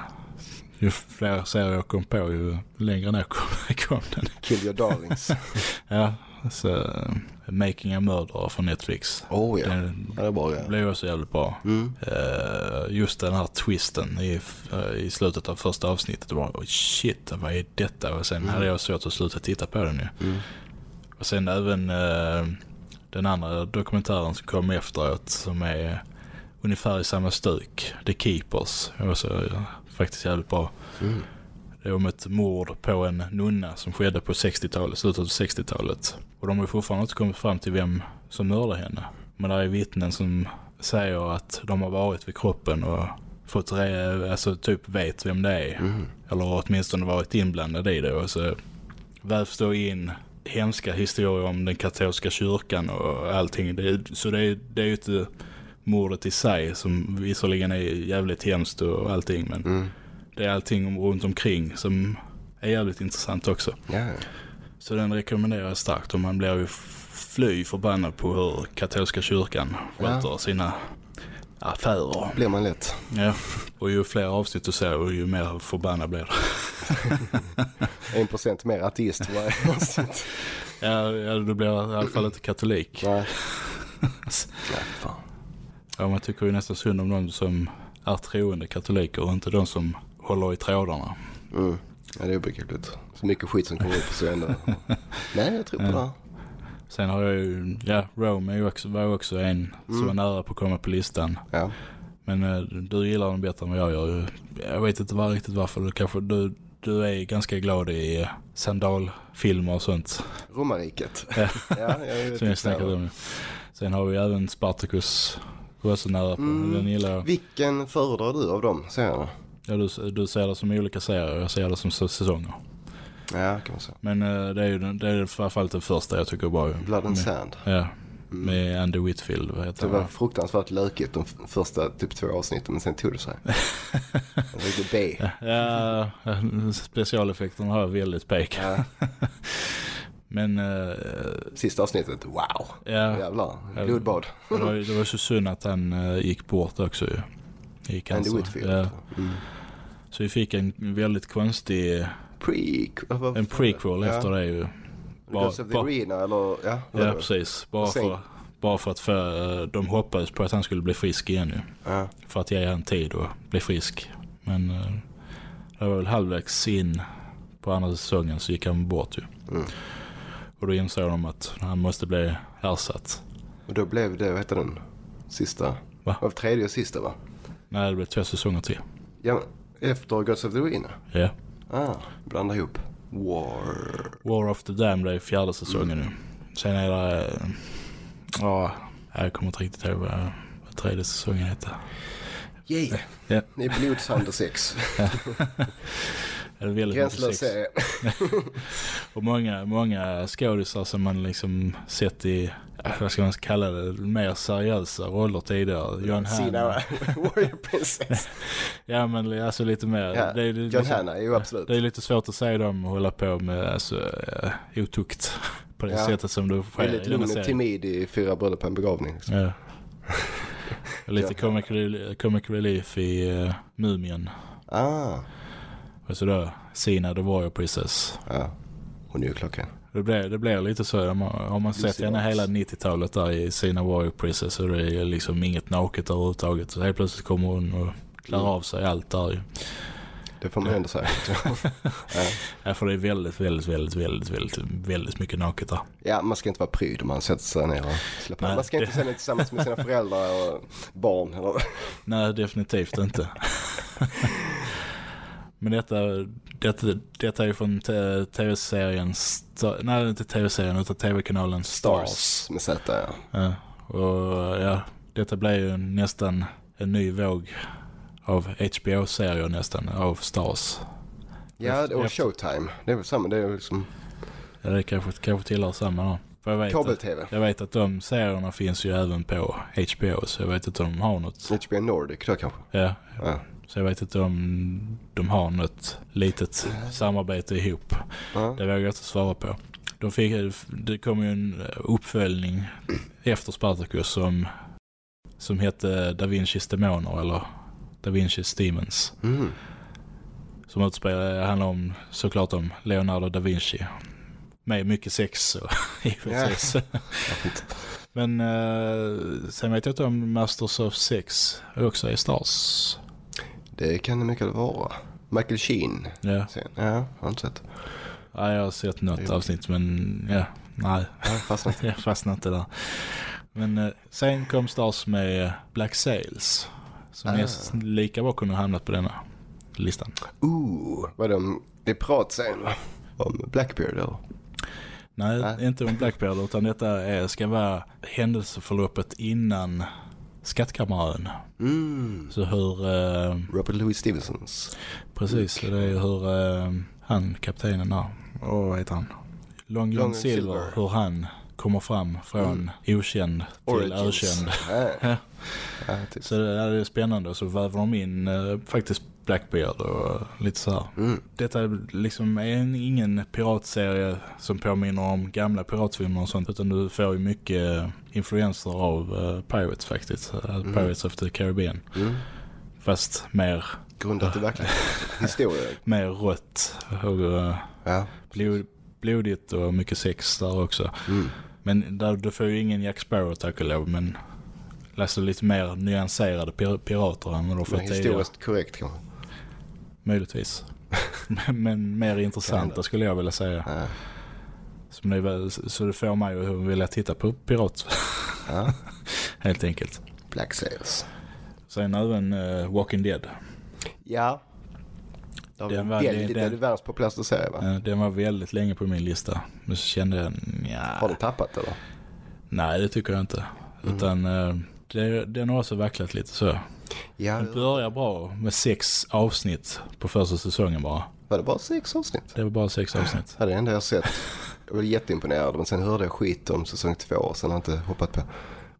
ju fler serier jag kom på ju längre ner kom, kom den. Kill your darlings. Ja, så eh, Making a Murderer från Netflix. Oh ja, Den ja det är bra. Ja. blev också jävligt bra. Mm. Eh, just den här twisten i, eh, i slutet av första avsnittet. Det var oh shit, vad är detta? Och sen Mm. hade jag svårt att sluta titta på den ju. Mm. Och sen även eh, den andra dokumentären som kom efteråt som är ungefär i samma stuk. The Keepers. Det var också eh, faktiskt jävligt bra. Mm. Det är om ett mord på en nunna som skedde på 60-talet, slutet av 60-talet. Och de har ju fortfarande inte kommit fram till vem som mördade henne. Men det är vittnen som säger att de har varit vid kroppen och fått re- alltså typ vet vem det är. Mm. Eller åtminstone varit inblandade i det. Och så vävs då in hemska historier om den katolska kyrkan och allting. Det är, så det är ju inte mordet i sig som visserligen är jävligt hemskt och allting. Men Mm. det är allting runt omkring som är jävligt intressant också. Ja. Så den rekommenderar jag starkt och man blir ju fly förbannad på hur katolska kyrkan sköter Ja. sina affärer. Blir man lätt. Ja, och ju fler avsnitt du ser ju mer förbannad blir det. En procent mer ateist för varje avsnitt. Ja, ja, du blir i alla fall inte katolik. Nej. Nej, fan. Ja, man tycker ju nästan synd om de som är troende katoliker och inte de som håller i trådarna. Mm. Ja, det är obegripligt. Så mycket skit som kommer upp så ändå. Nej, jag tror på Ja. det. Sen har jag ju, ja, Rome är också, var också en som Mm. var nära på att komma på listan. Ja. Men eh, du gillar den bättre än vad jag gör. Jag vet inte var, riktigt varför. Du, kanske, du, du är ganska glad i eh, sandalfilmer och sånt. Romarriket. Ja, Ja, jag vet som jag inte. snackade om. Sen har vi även Spartacus. Är också nära på. Mm. Den gillar jag. Vilken föredrar du av dem serierna? Ja, du, du ser det som olika serier. Jag ser det som säsonger. Ja, kan man säga. Men eh, det är ju det är i alla fall den första jag tycker är bra. Blood and Men- Sand. Ja. med Andy Whitfield. Vad heter Det var han? fruktansvärt lökigt de första typ två avsnitten men sen tog det sig. Det var B. Ja, specialeffekterna har väldigt pek. Men... eh, Sista avsnittet, wow. Ja. Jävlar, blodbad. Det var, det var så synd att han eh, gick bort också ju. I cancer. Andy Whitfield. Ja. Mm. Så vi fick en väldigt konstig... Pre en prequel Ja. efter det ju. Ghost of the Arena eller ja. Ja, precis. Bara för, bara för att för, de hoppades på att han skulle bli frisk igen ju. Ja. För att ge han tid att bli frisk. Men eh, det var väl halvvägs in på andra säsongen så gick han bort ju. Mm. Och då insåg de att han måste bli ersatt. Och då blev det, vad heter den? Sista? Va? Av tredje och sista va? Nej, det blev två säsonger till. Ja, efter Ghost of the Arena? Ja. Ah, blanda ihop. War. War of the Damned är fjärde säsongen nu. Sen är det... eh, Ja, jag kommer inte riktigt ihåg vad, vad tredje säsongen heter. Yay! Ja. Det är blodsand och sex. Det är väldigt Gränslös serie. och många, många skådisar som man liksom sett i, eh, vad ska man kalla det, mer seriösa roller tidigare. John Hanna. Warrior Princess. ja men alltså lite mer. Ja, det är, John liksom- Hanna, jo absolut. Det är lite svårt att se dem hålla på med alltså, eh, otukt på det Ja. sättet som det sker Väldigt i denna lugn och timid i Fyra bröllop på en begravning. Liksom. Ja. Lite comic, comic relief i uh, Mumien. Ah. Och så då Sina the Warrior Princess. Ja, hon är ju klockan. Det blir, det blir lite så. Har man, har man sett henne hela 90-talet där i Sina Warrior Princess så det är liksom inget naket överhuvudtaget. Så helt plötsligt kommer hon och klär Mm. av sig allt där ju. Det får man ändå säga. ja. Ja, för det är väldigt, väldigt, väldigt, väldigt, väldigt, väldigt mycket naket där. ja, man ska inte vara pryd om man sätter sig ner och släpper. Nej, Man ska inte det- se det tillsammans med sina föräldrar och barn. Eller... Nej, definitivt inte. Men detta, detta, detta är ju från tv-serien, nej inte tv-serien utan tv-kanalen Stars. Stars med Z, ja. Ja, och ja, detta blir ju nästan en ny våg av HBO-serier nästan, av Stars. Ja, och Showtime. Det är väl samma. Det är liksom Ja, det kanske, kanske tillhör samma då. För jag vet kabel-tv. Att, jag vet att de serierna finns ju även på HBO, så jag vet att de har något. HBO Nordic då kanske. Ja, Ja. Så jag vet att de, de har något litet samarbete ihop. Ja. Det vågar jag inte svara på. De fick, det kom ju en uppföljning efter Spartacus som, som hette Da Vinci's Demoner eller Da Vinci's Demons. Mm. Som utspelar, handlar om såklart om Leonardo da Vinci. Med mycket sex och givetvis. Men eh, sen vet jag inte om Masters of Sex också är Stars. Det kan det mycket väl vara. Michael Sheen. Ja. Sen. Ja, jag har inte sett. ja, jag har sett något avsnitt men ja, nej. Jag fastnade inte där. Men eh, sen kom Stars med Black Sails. Som Ah. är lika bra kunde ha hamnat på denna listan. Ooh, vad är det? Är piratscen va? Om Blackbeard eller? Nej, Nej. inte om Blackbeard utan detta är, ska vara händelseförloppet innan Skattkammarön. Mm. Så hur... Eh, Robert Louis Stevensons. precis, det är ju hur eh, han, kaptenen där, och vad heter han? Long John Long Silver, Silver. hur han kommer fram från okänd till Origins. ökänd. Ja. Ja. Typ. Så det är spännande och så väver de in eh, faktiskt Blackbeard och lite så här. Mm. Detta är liksom är en, ingen piratserie som påminner om gamla piratfilmer och sånt utan du får ju mycket influenser av eh, Pirates faktiskt. Uh, Pirates of the Caribbean. Mm. Fast mer, Grundat i verkligen historia. mer rött och eh, Ja. blod, blodigt och mycket sex där också. Mm. Men där, du får ju ingen Jack Sparrow tack och lov men alltså lite mer nyanserade pir- pirater än vad du har fått tidigare. historiskt korrekt kanske. Möjligtvis. men mer intressanta skulle jag vilja säga. Ja. Som det, väl- så det får mig att vilja titta på Pirat. Ja. Helt enkelt. Black Sails. Sen även uh, Walking Dead. Ja. Det Den var väldigt, det- det den- serie va? Uh, den var väldigt länge på min lista. Men så kände jag, ja. Har du tappat eller? Nej, det tycker jag inte. Mm. Utan uh, det, den har också vacklat lite så. Ja. Den börjar bra med sex avsnitt på första säsongen bara. Var det bara sex avsnitt? Det var bara sex avsnitt. Ja, det är det enda jag sett. Jag var jätteimponerad men sen hörde jag skit om säsong två och sen har jag inte hoppat på.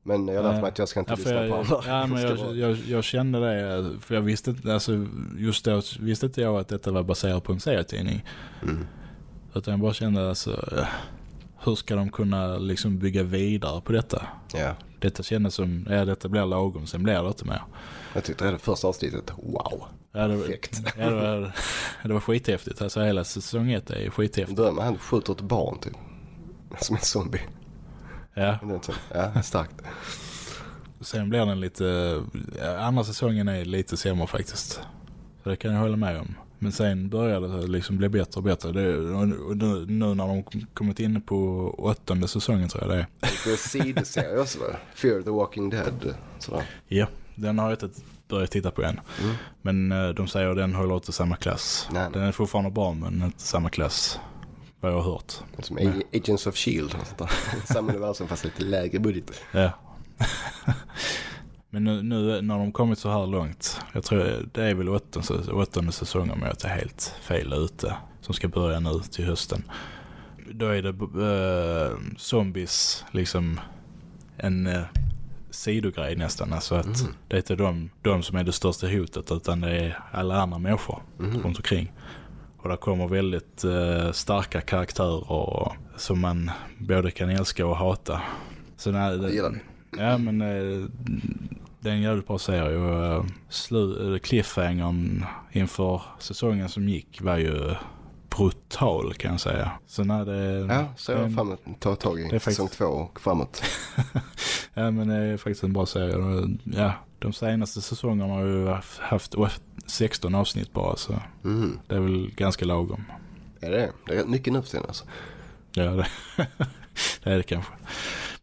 Men jag har lärt mig att jag ska inte Ja, lyssna på jag, andra. ja, men Jag jag, jag kände det, för jag visste inte, alltså just då visste inte jag att detta var baserat på en serietidning. Mm. Utan jag bara kände alltså, eh, hur ska de kunna liksom bygga vidare på detta? Ja. Detta kändes som, ja detta blir lagom, sen blir det inte mer. Jag tyckte redan första avsnittet, wow. Ja, det, Perfekt. ja, det, var, det var skithäftigt, alltså hela säsong ett är skithäftigt. Med han skjuter ett barn typ. Som en zombie. Ja. Det Ja, starkt. Sen blir den lite, andra säsongen är lite sämre faktiskt. Så det kan jag hålla med om. Men sen började det liksom bli bättre och bättre. Det, och nu, nu när de kommit in på åttonde säsongen tror jag det är. Det är sidoserie också va? Fear the Walking Dead. Sådär. Ja, den har jag inte börjat titta på än. Mm. Men eh, de säger att den håller inte samma klass. Nej, nej. Den är fortfarande bra men inte samma klass. Vad jag har hört. Som A- Agents of Shield. Samma universum fast lite lägre budget. Ja. Men nu, nu när de kommit så här långt. Jag tror det är väl åttonde, åttonde säsongen om jag inte helt fel ute. Som ska börja nu till hösten. Då är det eh, zombies liksom en eh, sidogrej nästan. Alltså att Mm. det är inte de, de som är det största hotet utan det är alla andra människor Mm. runt omkring. Och där kommer väldigt eh, starka karaktärer och, som man både kan älska och hata. Så när, Det gillar vi. Ja men det är en jävligt bra serie och eh, slu, eh, cliffhangern inför säsongen som gick var ju brutal kan jag säga. Så när det... Ja, så jag framåt. Ta tag i det är faktiskt- säsong två och framåt. Ja men det är faktiskt en bra serie. Ja, de senaste säsongerna har ju haft å- 16 avsnitt bara så Mm. det är väl ganska lagom. Är det det är rätt mycket nu för alltså. Ja det, det är det kanske.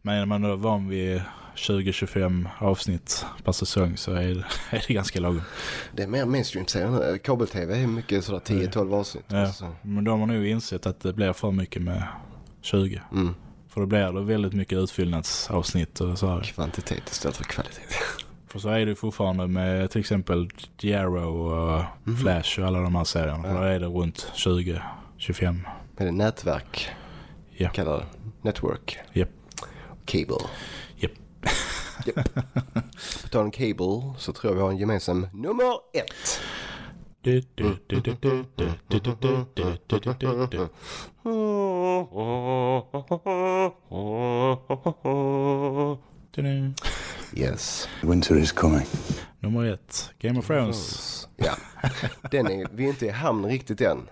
Men är man då van vid 20-25 avsnitt per säsong så är det, är det ganska lagom. Det är mer mainstream-serier nu. Kabel-tv är mycket sådär 10-12 avsnitt. Ja, Alltså. men de har nog insett att det blir för mycket med 20. Mm. För då blir det väldigt mycket utfyllnadsavsnitt och så här. Kvantitet istället för kvalitet. För så är det fortfarande med till exempel The Arrow och Mhm. Flash och alla de här serierna. För då är det runt 20-25. Är det nätverk? Ja. Kallar det. Network. Japp. Cable. Yep. På tal om Cable så tror jag vi har en gemensam nummer ett. Yes. Winter is coming. Nummer ett, Game of Thrones. Ja, den är, vi är inte i hamn riktigt än.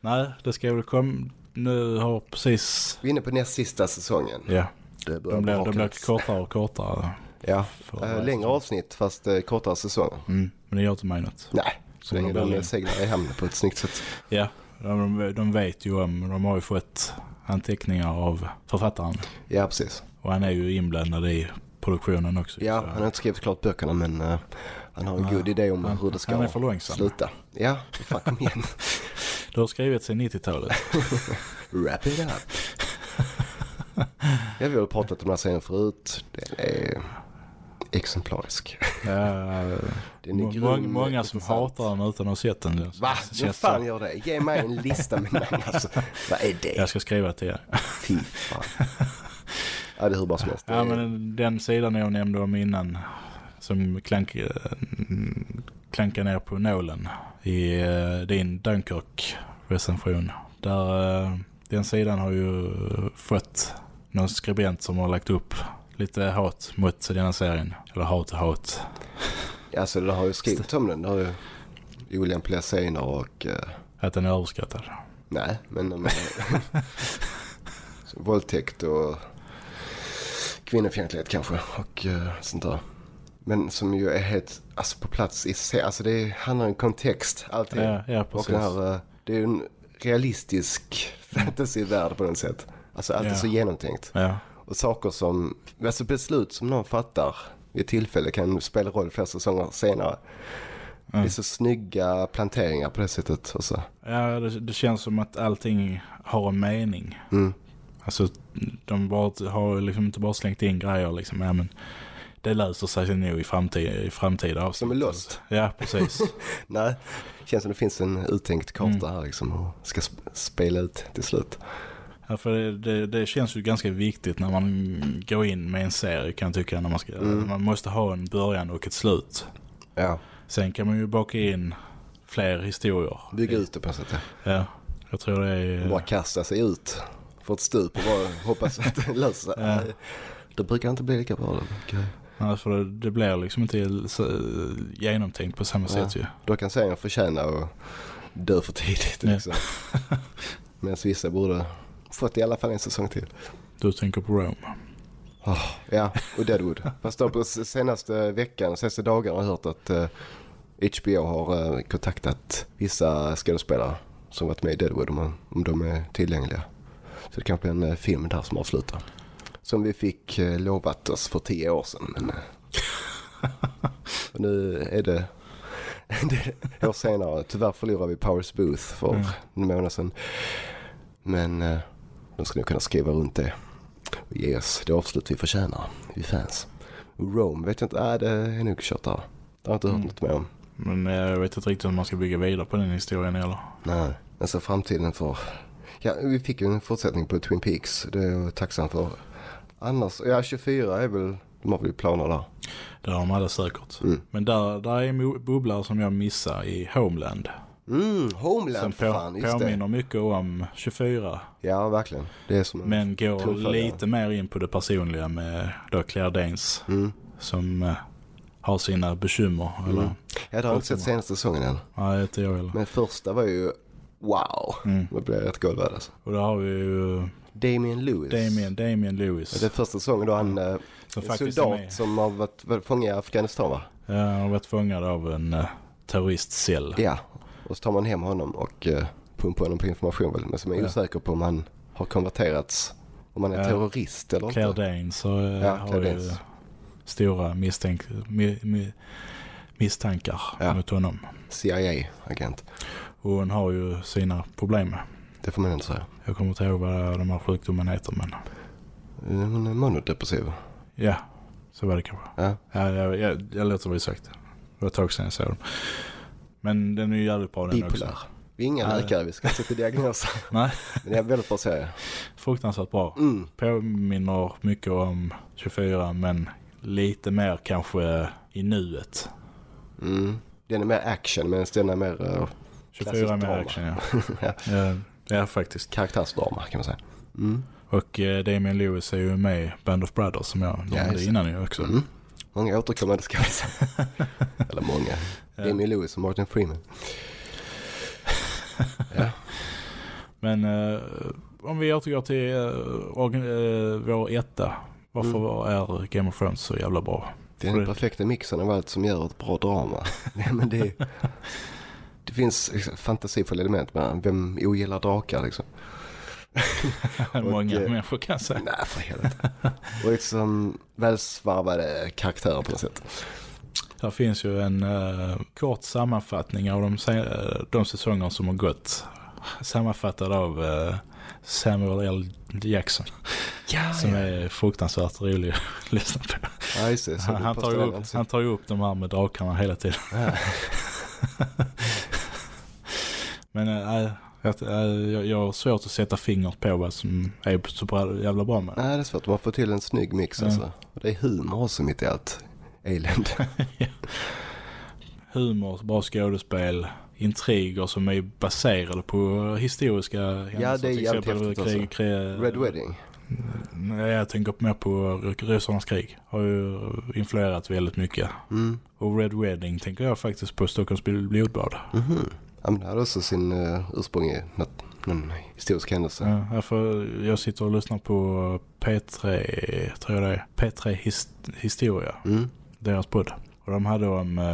Nej, det ska väl komma. Nu har precis... Vi är inne på näst sista säsongen. Ja. Det börjar De blir, de blir kortare och kortare. Ja, äh, längre avsnitt fast äh, kortare säsonger. Mm, men det gör inte mig något. Nej, så de länge de längre. seglar i hamn på ett snyggt sätt. Ja, de, de vet ju om, de har ju fått anteckningar av författaren. Ja, precis. Och han är ju inblandad i produktionen också. Ja, så- han har inte skrivit klart böckerna men äh, han har en Nej, god idé om han- hur det ska han är för långsam. sluta. Ja, fan kom igen. Du har skrivit sedan 90-talet. Wrap it up. Ja, vi har pratat om den här serien förut. Den är exemplarisk. Ja, Den är grym, många, många som hatar den utan att ha sett den. Va? Vem fan gör det? Ge mig en lista med namn alltså. Vad är det? Jag ska skriva till er. Fy fan. Ja, det är hur bra som helst. Ja, men den sidan jag nämnde om innan som klank, eh, klankar ner på nålen i eh, din Dunkirk-recension. Där, eh, den sidan har ju fått någon skribent som har lagt upp lite hat mot denna serien. Eller hat och hat. Alltså det har ju skrivits om den. Det har ju olämpliga scener och... eh, Att den är överskattad. nej, men... men så våldtäkt och kvinnofientlighet kanske och eh, sånt där. Men som ju är helt alltså, på plats i se- Alltså det handlar om kontext, allting. Ja, ja, och precis. den här, eh, det är ju en realistisk fantasyvärld på något sätt. Alltså allt är så genomtänkt. Och saker som, alltså beslut som någon fattar vid ett tillfälle kan spela roll flera säsonger senare. Det är så snygga planteringar på det sättet. Och så. Ja, det, det känns som att allting har en mening. Mm. Alltså, de bara, har liksom inte bara slängt in grejer liksom. Ja, men det löser sig nog i, framtid, i framtida avsnitt. Som är Lost. Ja, precis. Nej, känns som det finns en uttänkt karta Mm. här liksom och ska sp- spela ut till slut. Ja, för det, det, det känns ju ganska viktigt när man går in med en serie kan jag tycka. När man, ska, Mm. man måste ha en början och ett slut. Ja. Sen kan man ju baka in fler historier. Bygga ut det på sätt. Ja, jag tror det är... Bara kasta sig ut för ett stup och bara hoppas att det löser sig. Ja. Det brukar inte bli lika bra. Okej. Ja, för det, det blir liksom inte genomtänkt på samma sätt ju. Då kan serien förtjäna att dö för tidigt. Liksom. Medan vissa borde fått i alla fall en säsong till. Du tänker på Rome. Oh, ja, och Deadwood. Fast då på senaste veckan, senaste dagarna har jag hört att eh, HBO har eh, kontaktat vissa skådespelare som varit med i Deadwood om, om de är tillgängliga. Så det kanske blir en eh, film där som avslutar. Som vi fick eh, lovat oss för tio år sedan. Men, eh, nu är det, är år senare. Tyvärr förlorade vi Powers Booth för Mm. en månad sedan. Men eh, de ska nog kunna skriva runt det ge oss det avslut vi förtjänar, vi fans. Rome vet jag inte, äh, det är nog kört där. Det har jag inte hört Mm. något mer om. Men eh, jag vet inte riktigt om man ska bygga vidare på den historien eller. Nej, alltså framtiden för... Ja, vi fick ju en fortsättning på Twin Peaks. Det är jag tacksam för. Annars, ja 24 är väl, de har väl planer där. Det har de alla säkert. Mm. Men där, där är bubblar som jag missar i Homeland. Mm, Homeland Som på, fan, just påminner det. mycket om 24. Ja, verkligen. Det är som en Men går tuffare. lite mer in på det personliga med då Claire Danes. Mm. Som eh, har sina bekymmer. Eller, Mm. Ja, det har jag inte sett senaste säsongen än. Nej, inte jag heller. Men första var ju wow. Mm. Det blev rätt golvad alltså. Och då har vi ju Damien Lewis. Damien, Damien Lewis. Det är första säsongen då han eh, Som en soldat som har varit, fången i Afghanistan va? Ja, han har varit fångad av en uh, terroristcell. Ja, och så tar man hem honom och uh, pumpar honom på information väl. Men som är Ja. osäker på om han har konverterats. Om han är Ja. terrorist eller Claire inte. Danes så, eh, Ja, har Claire ju Danes. stora misstänk, mi, mi, misstankar Ja. mot honom. CIA-agent. Och hon har ju sina problem. Det får man inte säga. Jag kommer inte ihåg vad de här sjukdomen heter men Eh, Hon är monodepressiv. ja, så var det kanske. Ja. Ja, jag, jag, jag låter det sagt. Det var ett tag sedan jag såg den. Men den är ju jävligt bra den Bipolär. också. Vi är inga Ja. läkare, vi ska inte sätta diagnoser. Nej, Men det är en väldigt bra serie. fruktansvärt bra. Mm. Påminner mycket om 24 men lite mer kanske i nuet. Mm. Den är mer action medan den är mer uh, 24 med action ja. ja. ja. Ja, faktiskt. Karaktärsdrama kan man säga. Mm. Och eh, Damien Lewis är ju med i Band of Brothers som jag nämnde det. innan ju också. Mm. Många återkommande skådisar. Eller många. Damien Lewis och Martin Freeman. ja. Men eh, om vi återgår till organ, eh, vår etta. Varför är Game of Thrones så jävla bra? Det är den perfekta mixen av allt som gör ett bra drama. Nej, men det, det finns liksom fantasifulla element med vem ogillar drakar liksom. Många eh, människor kan säga. Nej, för helvete. Och liksom välsvarvade karaktärer på något sätt. Där finns ju en eh, kort sammanfattning av de, eh, de säsonger som har gått. Sammanfattad av eh, Samuel L. Jackson. Ja, som ja. är fruktansvärt rolig att lyssna på. Ja, just det. Han, han, tar upp, alltså. han tar ju upp de här med drakarna hela tiden. Ja. Men äh, jag, äh, jag, jag har svårt att sätta fingret på vad som är så bra, jävla bra med. Nej, det är svårt. Man får till en snygg mix alltså. Och det är humor också mitt i allt elände. Humor, bra skådespel, intriger som är baserade på historiska händelser. det är jävligt häftigt också. krig, Red Wedding. Nej, jag tänker mer på Ryssarnas krig. Har ju influerat väldigt mycket. Mm. Och Red Wedding tänker jag faktiskt på Stockholms blodbad. Mhm. Ja, men det hade också sin uh, ursprung i något, någon historisk händelse. Ja, för jag sitter och lyssnar på P3, tror jag det är. P3 his, Historia. Mm. Deras podd. Och de hade om äh,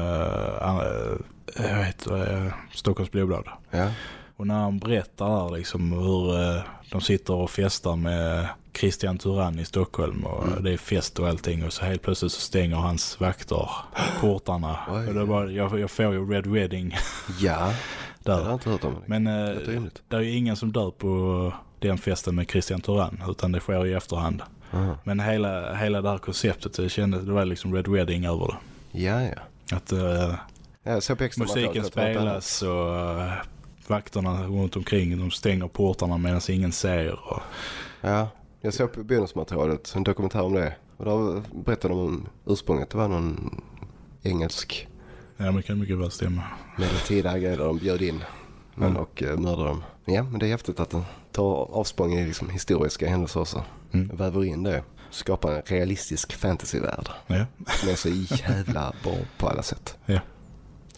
jag vet, äh, Stockholms blodblad. Ja. Och när han berättar liksom hur äh, de sitter och festar med Christian Turan i Stockholm och Mm. det är fest och allting och så helt plötsligt så stänger hans vakter portarna. Oj. och det var, jag, jag får ju Red Wedding Ja, det har där. inte hört om. Men rimligt. det är ju ingen som dör på den festen med Christian Turan utan det sker i efterhand. Aha. Men hela, hela det här konceptet det kändes, det var liksom Red Wedding över det. Ja, ja. Att äh, ja musiken spelas och äh, vakterna runt omkring de stänger portarna medan ingen ser. Och... Ja, jag såg på bonusmaterialet en dokumentär om det. Och då berättade de om ursprunget. Det var någon engelsk Ja, men det kan mycket väl stämma. medeltida grej där de bjöd in men Mm. och uh, mördade dem. Ja, men det är häftigt att den tar avsprång i liksom historiska händelser också. Mm. Väver in det. Skapar en realistisk fantasyvärld. Ja. Som är så jävla bra på alla sätt. Ja.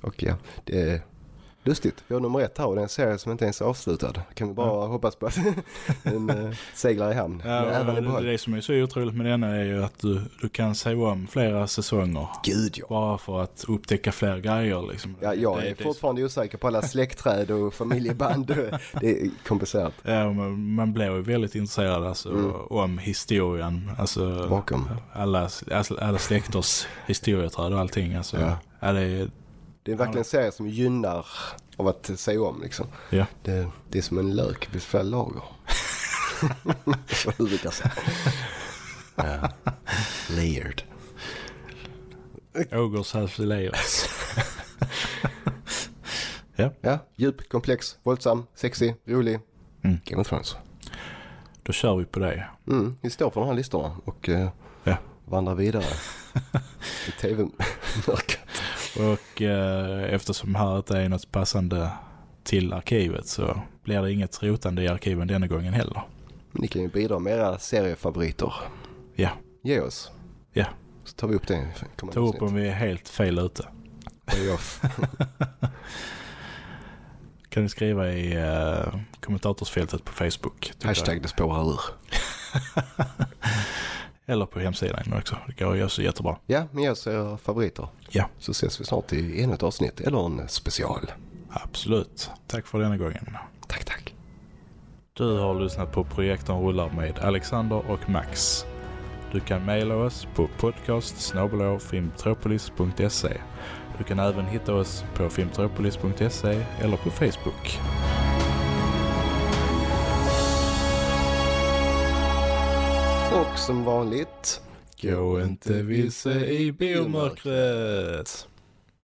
Och ja, det lustigt. Vi har nummer ett här och det är en serie som inte ens är avslutad. Kan vi bara hoppas på att den uh, seglar i hamn. Ja, även det, det som är så otroligt med denna är ju att du, du kan se om flera säsonger. Gud ja. Bara för att upptäcka fler grejer liksom. Ja, jag Det- är det- fortfarande osäker på alla släktträd och familjeband. det är komplicerat. Ja, man, man blir ju väldigt intresserad alltså, Mm. om historien. Alltså, Bakom. Alla, alltså, alla släkters historieträd och allting. Alltså, Ja. ja. det är, Det är verkligen en serie som gynnar av att se om liksom. ja. Det, det är som en lök vid fel lager. Hur kan säga. Ja. Layered. Ogers have layers. ja. Ja, djup, komplex, våldsam, sexy, rolig. Mm. Game of Thrones. Då kör vi på det. Mm, vi står för de här listorna och eh, Ja. vandrar vidare i tv-mörkret. Och eh, eftersom här inte är något passande till arkivet så blir det inget rotande i arkiven denna gången heller. Ni kan ju bidra med era seriefavoriter. Ja, Ge oss. ja. Så tar vi upp det Ta upp om vi är helt fel ute. Kan ni skriva i eh, kommentatorsfältet på Facebook. Hashtag det spårar ur. jag. Eller på hemsidan också. Det går ju så jättebra. Ja, men ge oss era favoriter. Ja. Så ses vi snart i ännu ett avsnitt eller en special. Absolut. Tack för denna gången. Tack, tack. Du har lyssnat på Projektorn rullar med Alexander och Max. Du kan mejla oss på podcast. Du kan även hitta oss på filmtropolis.se eller på Facebook. Och som vanligt, Gå inte vilse i biomörkret.